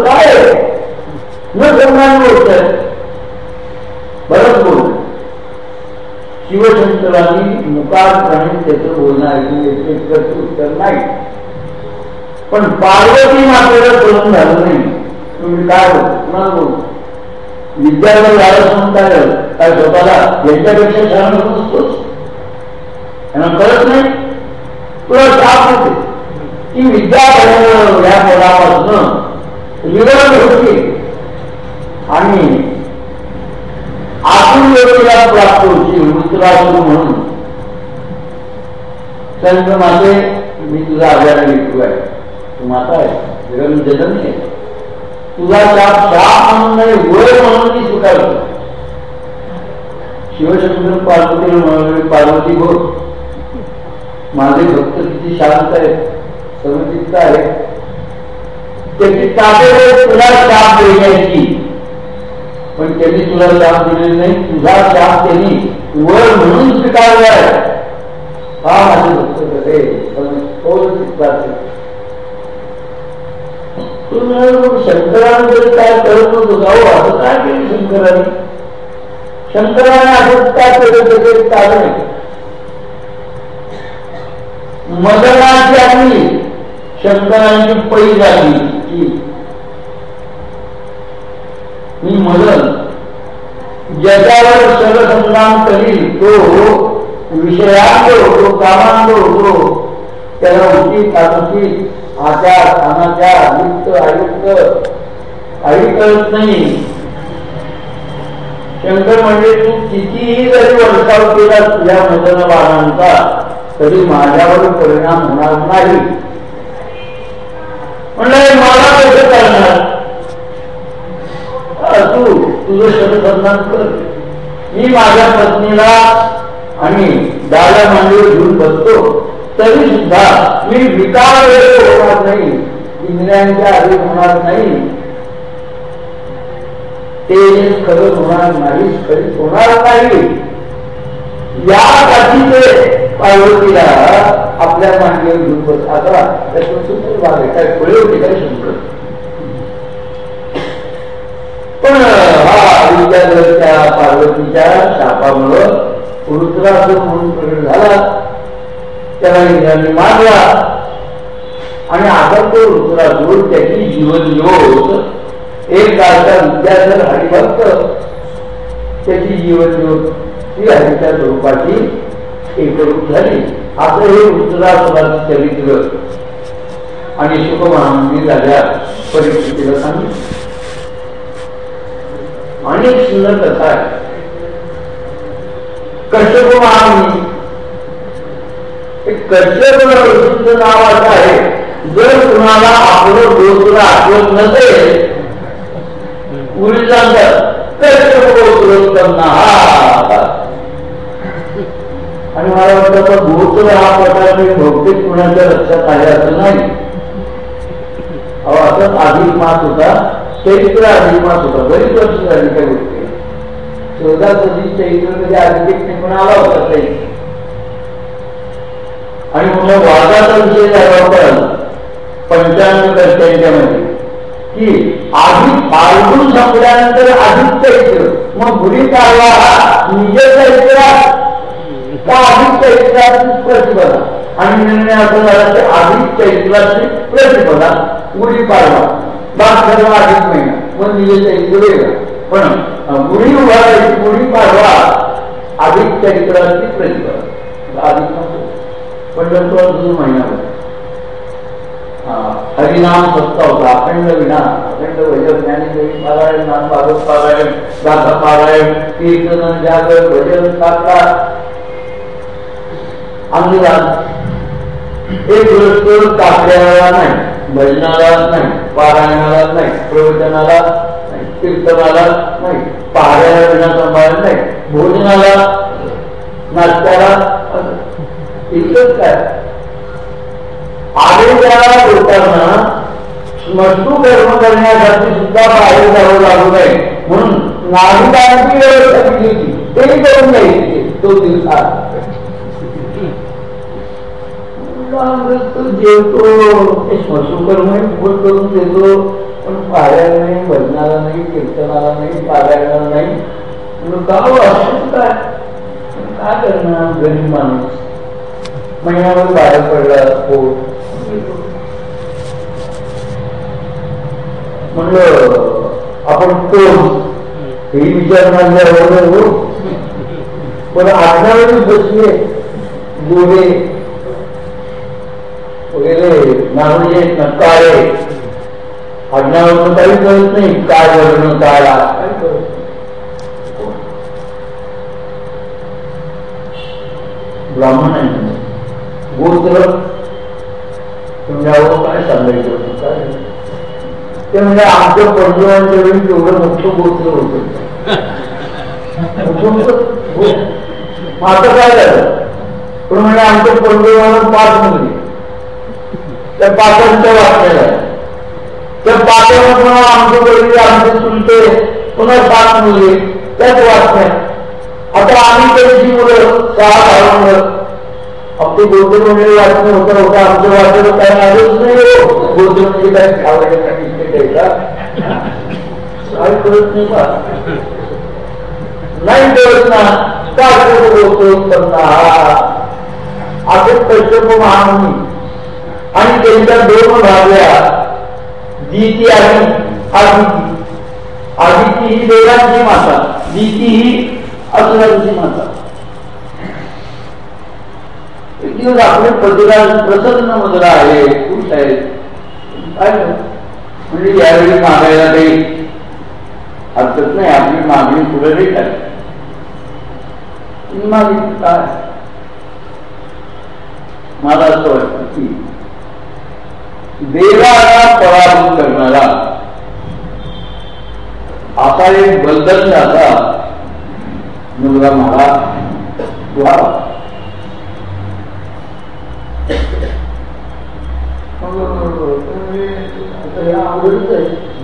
काय? न सन्मान आहे बरंच बोल शिवशंकरांनी मुखाप्रमाणे त्याचं बोलणं ऐकून उत्तर नाही. पण पार्वती मात्र करून झालं नाही. तुम्ही काय कुणाला बोल विद्यार्थी झालं म्हणता काय स्वतःला? यांच्यापेक्षा छान नसतोच त्यांना कळत नाही. तुला शाप होते. की विद्या या पदापासून विवरण होती. आणि आतून योगीला प्राप्त होती वृत्तराजू म्हणून. संत माझे मी तुझा आजार घेतो आहे. तू माता आहे जगन जगन आहे. तुझा शाप शाप म्हणून नाही वय म्हणून मी स्वीकारतो. शिवशंकर पार्वती म्हणून पार्वती बघ माझे भक्त किती शांत आहेत समचित्त आहेत. त्याची ताकद तुला शाप देण्याची. पण त्यांनी तुला शाप दिलेली नाही. तुझा शाप त्यांनी वर म्हणून स्वीकारलाय हा माझे भक्त कसे शंकराने काय करत नव्हतं जाऊ असं काय केलं शंकराने? शंकराने असं काय केलं त्याचे कारण मदनाची आली शंकरांची पै झाली. की मी मदन ज्याच्यावर शरसंग्राम करील तो विषयांत होतो कामांत होतो त्याला उचित अनुचित आचार अनाचार युक्त आयुक्त काही कळत नाही. शंकर म्हणजे तू कितीही जरी वर्षाव केला तुझ्या मदन बाळांचा तरी माझ्यावर परिणाम होणार नाही. म्हणजे मला कसं करणार? तू तुझं शरसन्मान कर. मी माझ्या पत्नीला आणि दादा मांडीवर घेऊन बसतो. तरी सुद्धा मी विकार होणार नाही. इंद्रियांच्या आधी होणार नाही. ते खरंच होणार नाही खरीच होणार नाही. यासाठी ते पार्वतीला आपल्या मांडीवर घेऊन बस. त्याच्यावर सुंदर भाग आहे. काय फळे होते काय शंकर? पण हा विद्याधरच्या पार्वतीच्या शापामुळं पुरुषरासूर म्हणून प्रकट झाला. त्याला इंद्राने मारला. आणि आता तो रुद्रासूर त्याची जीवन योग एक काळचा विद्याधर हरिभक्त. त्याची जीवन योग ही हरीच्या स्वरूपाची एकरूप झाली. असं हे वृत्रासुराचं चरित्र आणि सुखमहानी झाल्या परिस्थितीला सांगितलं. अनेक सुंदर कथा आहे कश्यप महामुनी कश्यप ऋषीचं नाव असं आहे. जर तुम्हाला आपलं गोत्र आठवत नसेल उरी सांगतात कश्यप गोत्रोत्तम आणि मला वाटतं गोत्र हा प्रकार भौतिक कुणाच्या लक्षात आले असं नाही. अहो असंच अधिक मात होता. चैत्र अधिक मास होता बरीच वर्ष झाली त्या गोष्टी चौदा सदी चैत्रमध्ये अधिक निघून आला होता चैत्र आणि मोठा वादाचा विषय झाला होता पंचांग कर्त्यांच्या मध्ये की आधी फाल्गुन संपल्यानंतर अधिक चैत्र मग गुढी काढला निज चैत्र का अधिक चैत्राची प्रतिपदा आणि निर्णय असं झाला की अधिक चैत्राची प्रतिपदा गुढी पाडवा बाग सर्व अधिक महिना वेगळा पण मुळी उभारायची मुळी पाडवा अधिक चैत्राची प्रतिभा अधिक पंढरपूर जुन महिना हरिनाम सत्ता होता. अखंड विना अखंड पारायण नाम भागवत पारायण गाथा पारायण कीर्तन जागर भजन साखरा अंगदान एक पुरस्कार काकड्याला नाही भजनाला नाही पारायणाला नाही प्रवचनाला नाही कीर्तनाला नाही पाहण्याला विना नाही भोजनाला नाट्याला इतकंच काय? आदेशाला बोलताना स्मस्तू कर्म करण्यासाठी सुद्धा बाहेर जावं लागू नये. म्हणून नागरिकांची व्यवस्था केली होती? ते करून घ्यायचे. तो जेवतो ते श्मशुकर्म करून देतो. पण पारायण नाही भजनाला नाही कीर्तनाला नाही पारायणाला नाही. गाव हो काय? काय करणार गरीब माणूस? महिन्यावर बाहेर पडला पोट. म्हणलं आपण कोण? हे विचार मानल्यावर हो, हो पण आठवडी बसले गोरे. वगैरे नागरी नकारे ना काही कळत नाही काय वर्ण काळा काय ब्राह्मण आहे गोत्र. तुम्ही काय सांगायचं? काय? ते म्हणजे आमच्या पंडुरांच्या वेळी तेवढं मोठं गोत्र होत. माझं हो. काय झालं? पण म्हणजे आमच्या पंजोबांना पाच मुली. त्या पाचांच्या वाटण्या झाल्या त्या पाचावर पुन्हा आमच्या वडील आमचे चुलते पुन्हा सात मुली त्याच वाटण्या आता आम्ही त्यांची मुलं सहा भावांवर आपली गोत्र म्हणजे वाचणं होतं होतं आमचं वाचन काय नाही हो म्हणजे काय काय कळत नाही का नाही कळत ना काय होतो करता असे कश्यप महामुनी आणि त्यांच्या दोन भाज्या जीती आणि आदिती. आदिती ही देवांची माता जीती ही असुरांची माता. एक दिवस आपले प्रतिकार प्रसन्न मुद्रा आहे खुश आहे. काय म्हणजे यावेळी मागायला काही हरकत नाही आपली मागणी पुढे नाही काय मागणी काय? मला असं वाटतं की देवाला पराभूत करणारा. आता एक बलदन असा मुलगा मला व्हावा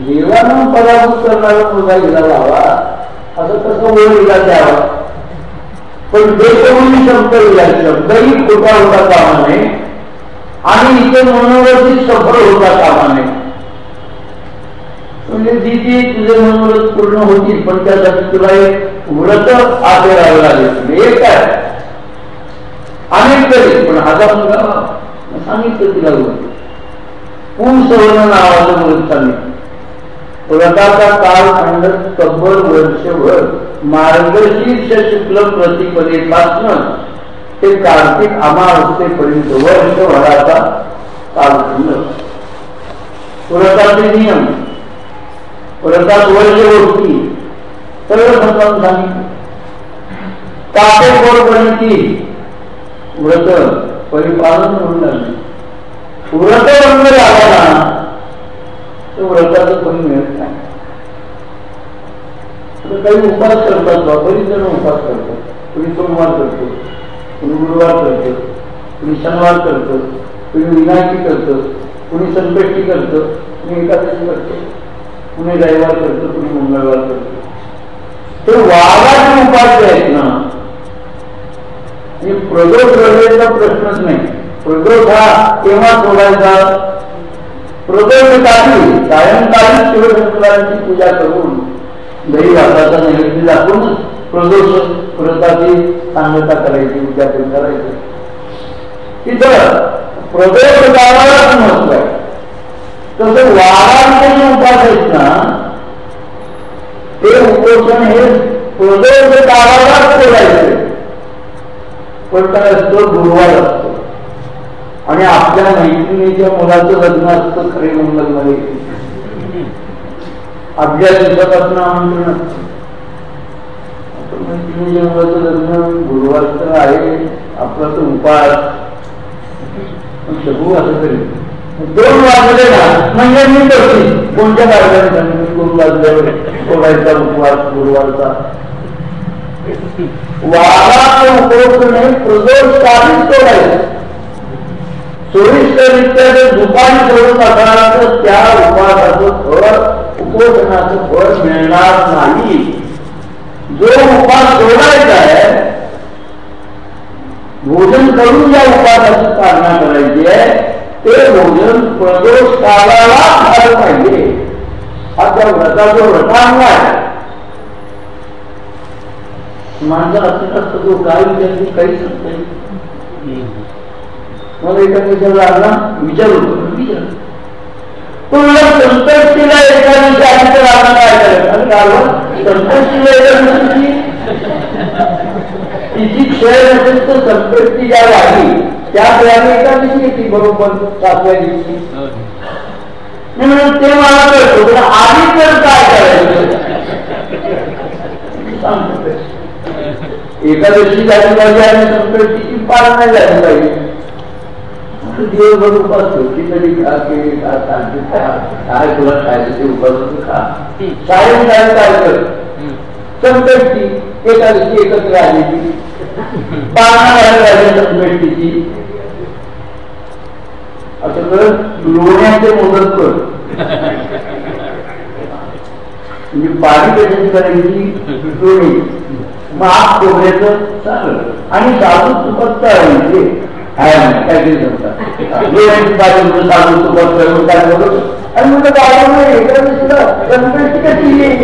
देवानं पराभूत करणारा मुलगा गेला लावा असं कसं वर हिला द्यावा पण देशमुनी शब्द हिला शब्दही खोटा होता कामा नये. आणि इथे मनोरथी सफळ होता कामाने. म्हणजे दिदी तुझे मनोरथ पूर्ण होतील पण त्यासाठी तुला एक व्रत आगे लागेल. एक काय? अनेक तरी पण हजार मुलगा सांगितलं तिला पूर्ण नावाचं व्रत सांगितलं. व्रताचा कालखंड तब्बल वर्षभर मार्गशीर्ष शुक्ल प्रतिपदेपासून ते कार्तिक अमावस्येपर्यंत वर्षभराचा कालखंड व्रताचे नियम. व्रतात वर्ष होती. सर्व समजावून सांगितलं काटेकोरपणे व्रत परिपालन होऊन लागले. व्रत बंद झाला ना तर व्रताचं पण मिळत नाही. काही उपास करतात बा बरीच जण उपास करतात. कोणी सोमवार करतो. कुणी गुरुवार करतो कुणी शनिवार करतो कुणी विनायकी करतं कुणी संकष्टी करतं कुणी एकादशी करतो कुणी रविवार करतो कुणी मंगळवार करतो. ते वाघाचे उपाध्य आहेत ना. प्रदोष रवेचा प्रश्नच नाही. प्रदोष हा केव्हा सोडायचा? प्रदोष काढी सायंकाळी शिवशंकरांची पूजा करून दही भाताचा नैवेद्य दाखवून प्रदोष व्रताची सांगता करायची उद्यापन करायचं. तिथं प्रदोष महत्त्व आहे. तसं वारांचे जे उपास आहेत ना ते उपोषण हे प्रदोष करायचे. पण काय असतो गुरुवार असतो. आणि आपल्या मैत्रिणीच्या मुलाचं लग्न असतं खरे मंगलमध्ये आपल्या दिवसापासून आमंत्रण असतं. लग्न गुरुवारचं आहे आपला तो उपाय असं तरी दोन वाजले ना म्हणजे मी करते कोणत्या कार्यक्रमासाठी मी दोन वाजल्यावर सोडायचा उपवास गुरुवारचा वाघाचं उपयोगणे प्रदोष काढून सोडायचं सोयीस्करित्या जर दुपारी करून असणार तर त्या उपवासाचं फळ उपोषणाचं फळ मिळणार नाही जो उपास सोडायचा आहे भोजन करून ज्या उपासाची साधना करायची आहे ते भोजन प्रदोष काळाला झालं पाहिजे हा त्या व्रताचा व्रतांग आहे माझा असं असतं तो काय विचारते काहीच नाही मला एका विचारला आला विचार होतो विचार तो मला एका दिवशी आधी तर काय करायचं एका दिवशी तिची क्षय नसेल तर संकष्टी ज्या वाढली त्या वेळाने एका दिवशी येते बरोबर सातव्या दिवशी. मी म्हणून ते मला कळतो पण आधी तर काय करायचं? सांगतो. एकादशी झाली पाहिजे आणि संकष्टीची नाही झाली पाहिजे. दिवसभर उपास खिचडी खा केळी खा तांदूळ खा. काय तुला खायचं ते खा. सायंकाळी काय कर एकादशी एकत्र आलेली. असं कर लोण्याचे मोदक कर. म्हणजे पाणी कशाची करायची? लोणी. माप खोबऱ्याचं चांगलं आणि साधू तुपात तळायचे. काय काय काय आणि म्हणलं संकष्टी कशी येईल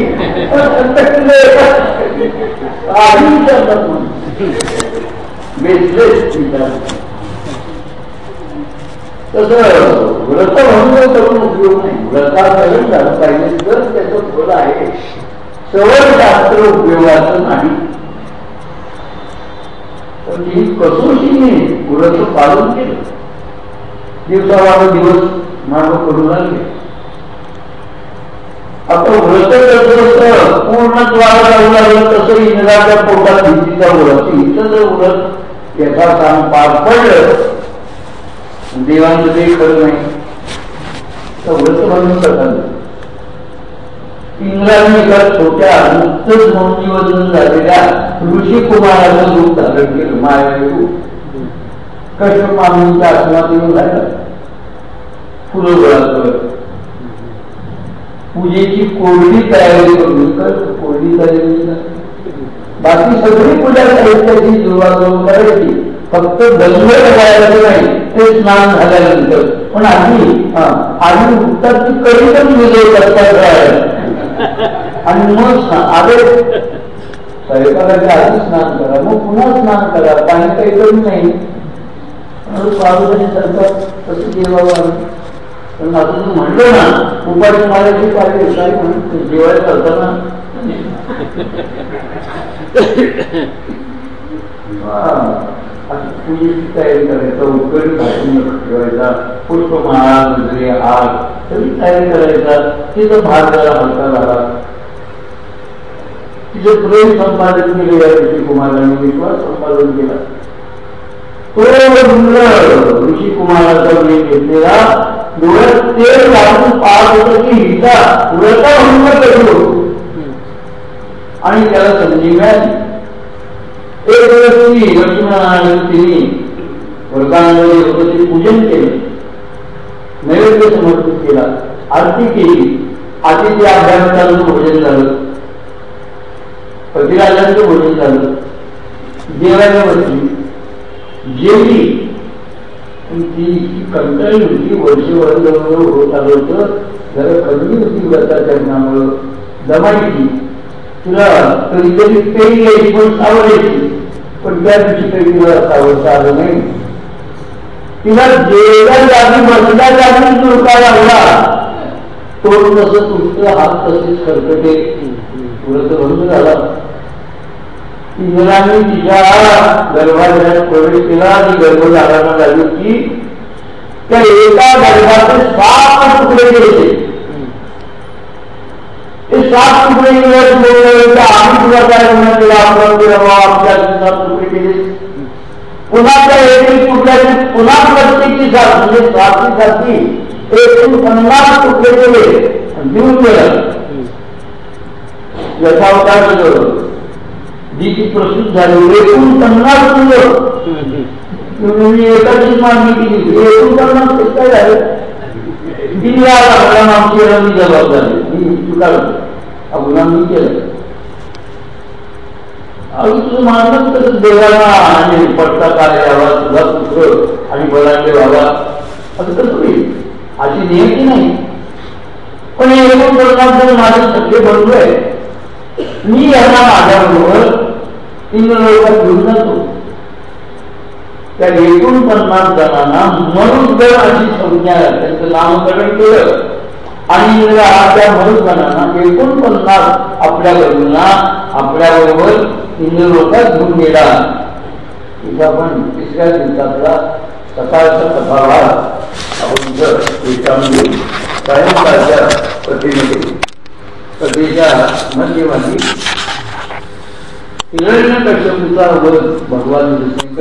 आधी विचारतात बेसलेस तसं व्रत म्हणून करून उपयोग नाही. व्रताकडून झालं पाहिजे तर त्याचं फळ आहे सवरशास्त्र उपयोगाचं नाही. तर ही कसोशीने व्रत पालन केलं. दिवसाला दिवस मार्ग पडू लागले आता व्रत कसं पूर्णत्वाला जाऊ लागलं तसं इंद्राच्या पोटात भीतीचा व्रत इथं जर व्रत याचा काम पार पडलं देवांचं ते खरं नाही. तर व्रत म्हणून करतात इंग्रजांनी एका छोट्या नुकतंच झालेल्या ऋषी कुमाराचं रूप धारण केलं येऊन राहिलं. पूजेची कोरडी तयारी करून कोरडी तयारी बाकी सगळी पूजा साहित्याची जुळवाजुळव करायची. फक्त दंगल करायचं नाही ते स्नान झाल्यानंतर. पण आधी आधी उत्तर कधी पण विजय करतात आणि मग स्वयंपाकाच्या आधी स्नान करा मग पुन्हा स्नान करा पाणी काही करू नाही. सरकार जेवावं पण असं तू म्हणलं ना उपाशी मारायची पाहिजे काय म्हणून जेवायला करताना पूजेची तयारी करायचा उत्कट घासून ठेवायचा पुष्पमाळा नजरे हार सगळी तयारी करायचा तिचा भाग जरा हलका झाला तिचे प्रेम संपादन केले या ऋषी कुमारांनी विश्वास संपादन केला तो मुलं ऋषी कुमाराचा मी घेतलेला डोळ्यात तेल लागून पाहत होतं की हिचा उलटा भंग करतो आणि त्याला संधी मिळाली एक दिवस ती लक्ष्मणाने तिने वर्गांमध्ये होतं पूजन केले नैवेद्य समर्पित केला आरती केली आतिथ्य अभ्यासाचं भोजन झालं पतिराजांचं भोजन झालं जेवायला बसली जेवली ती कंटाळी होती वर्ष वर्ष होत आलं होतं जरा कमी होती व्रता चरणामुळं जमायची तुला यायची पण सावरायची पण त्या दिवशी काही सावरता आलं नाही. तिला जेवढ्या जागी बसल्या जागी लागला. तो तसं तुमचं हात तसेच खरकटे. तर बंद झाला. इंद्राने तिच्या गर्भाशयात प्रवेश केला आणि गर्भधारणा झाली की त्या एका गर्भाचे सात तुकडे केले. ते सात तुकडे केले आम्ही तुला काय म्हणून केला आपण केला आमच्या सात तुकडे केले पुन्हा त्या एक तुकड्याचे पुन्हा प्रत्येकी सात म्हणजे सातची साथी एकूण पन्नास तुकडे केले देऊन गेला यथावतार केलं जी ती प्रस्तुत झाली एकूण पन्नास मुलं मी एकाचीच मागणी केली एकूण पन्नास कसं काय झालं किती वेळा मला आमची मी जबाबदारी काढतो चुकालो गुन्हा मी केलं. अगदी तुझं मानलं कसं देवाला आणि पडता कार्य यावा तुझा पुत्र आणि बलाढ्य व्हावा असं कसं होईल? अशी नियती नाही. पण हे एकूण पन्नास जण माझे सगळे बंधू आहे मी यांना माझ्याबरोबर इंद्र लोकात घेऊन जातो. त्या एकूण पन्नास जणांना मनुष्य अशी संज्ञा त्यांचं नामकरण केलं आणि त्या मनुष्यजनांना एकोणपन्नास आपल्या बाजूला आपल्या बरोबर इंद्र लोकात घेऊन गेला. तिथं आपण तिसऱ्या दिवसातला सकाळचा कथाभाग आपण जर त्याच्यामध्ये सायंकाळच्या प्रतिनिधी कथेच्या मध्यभागी हिरण्य कश्यपूचा वध भगवान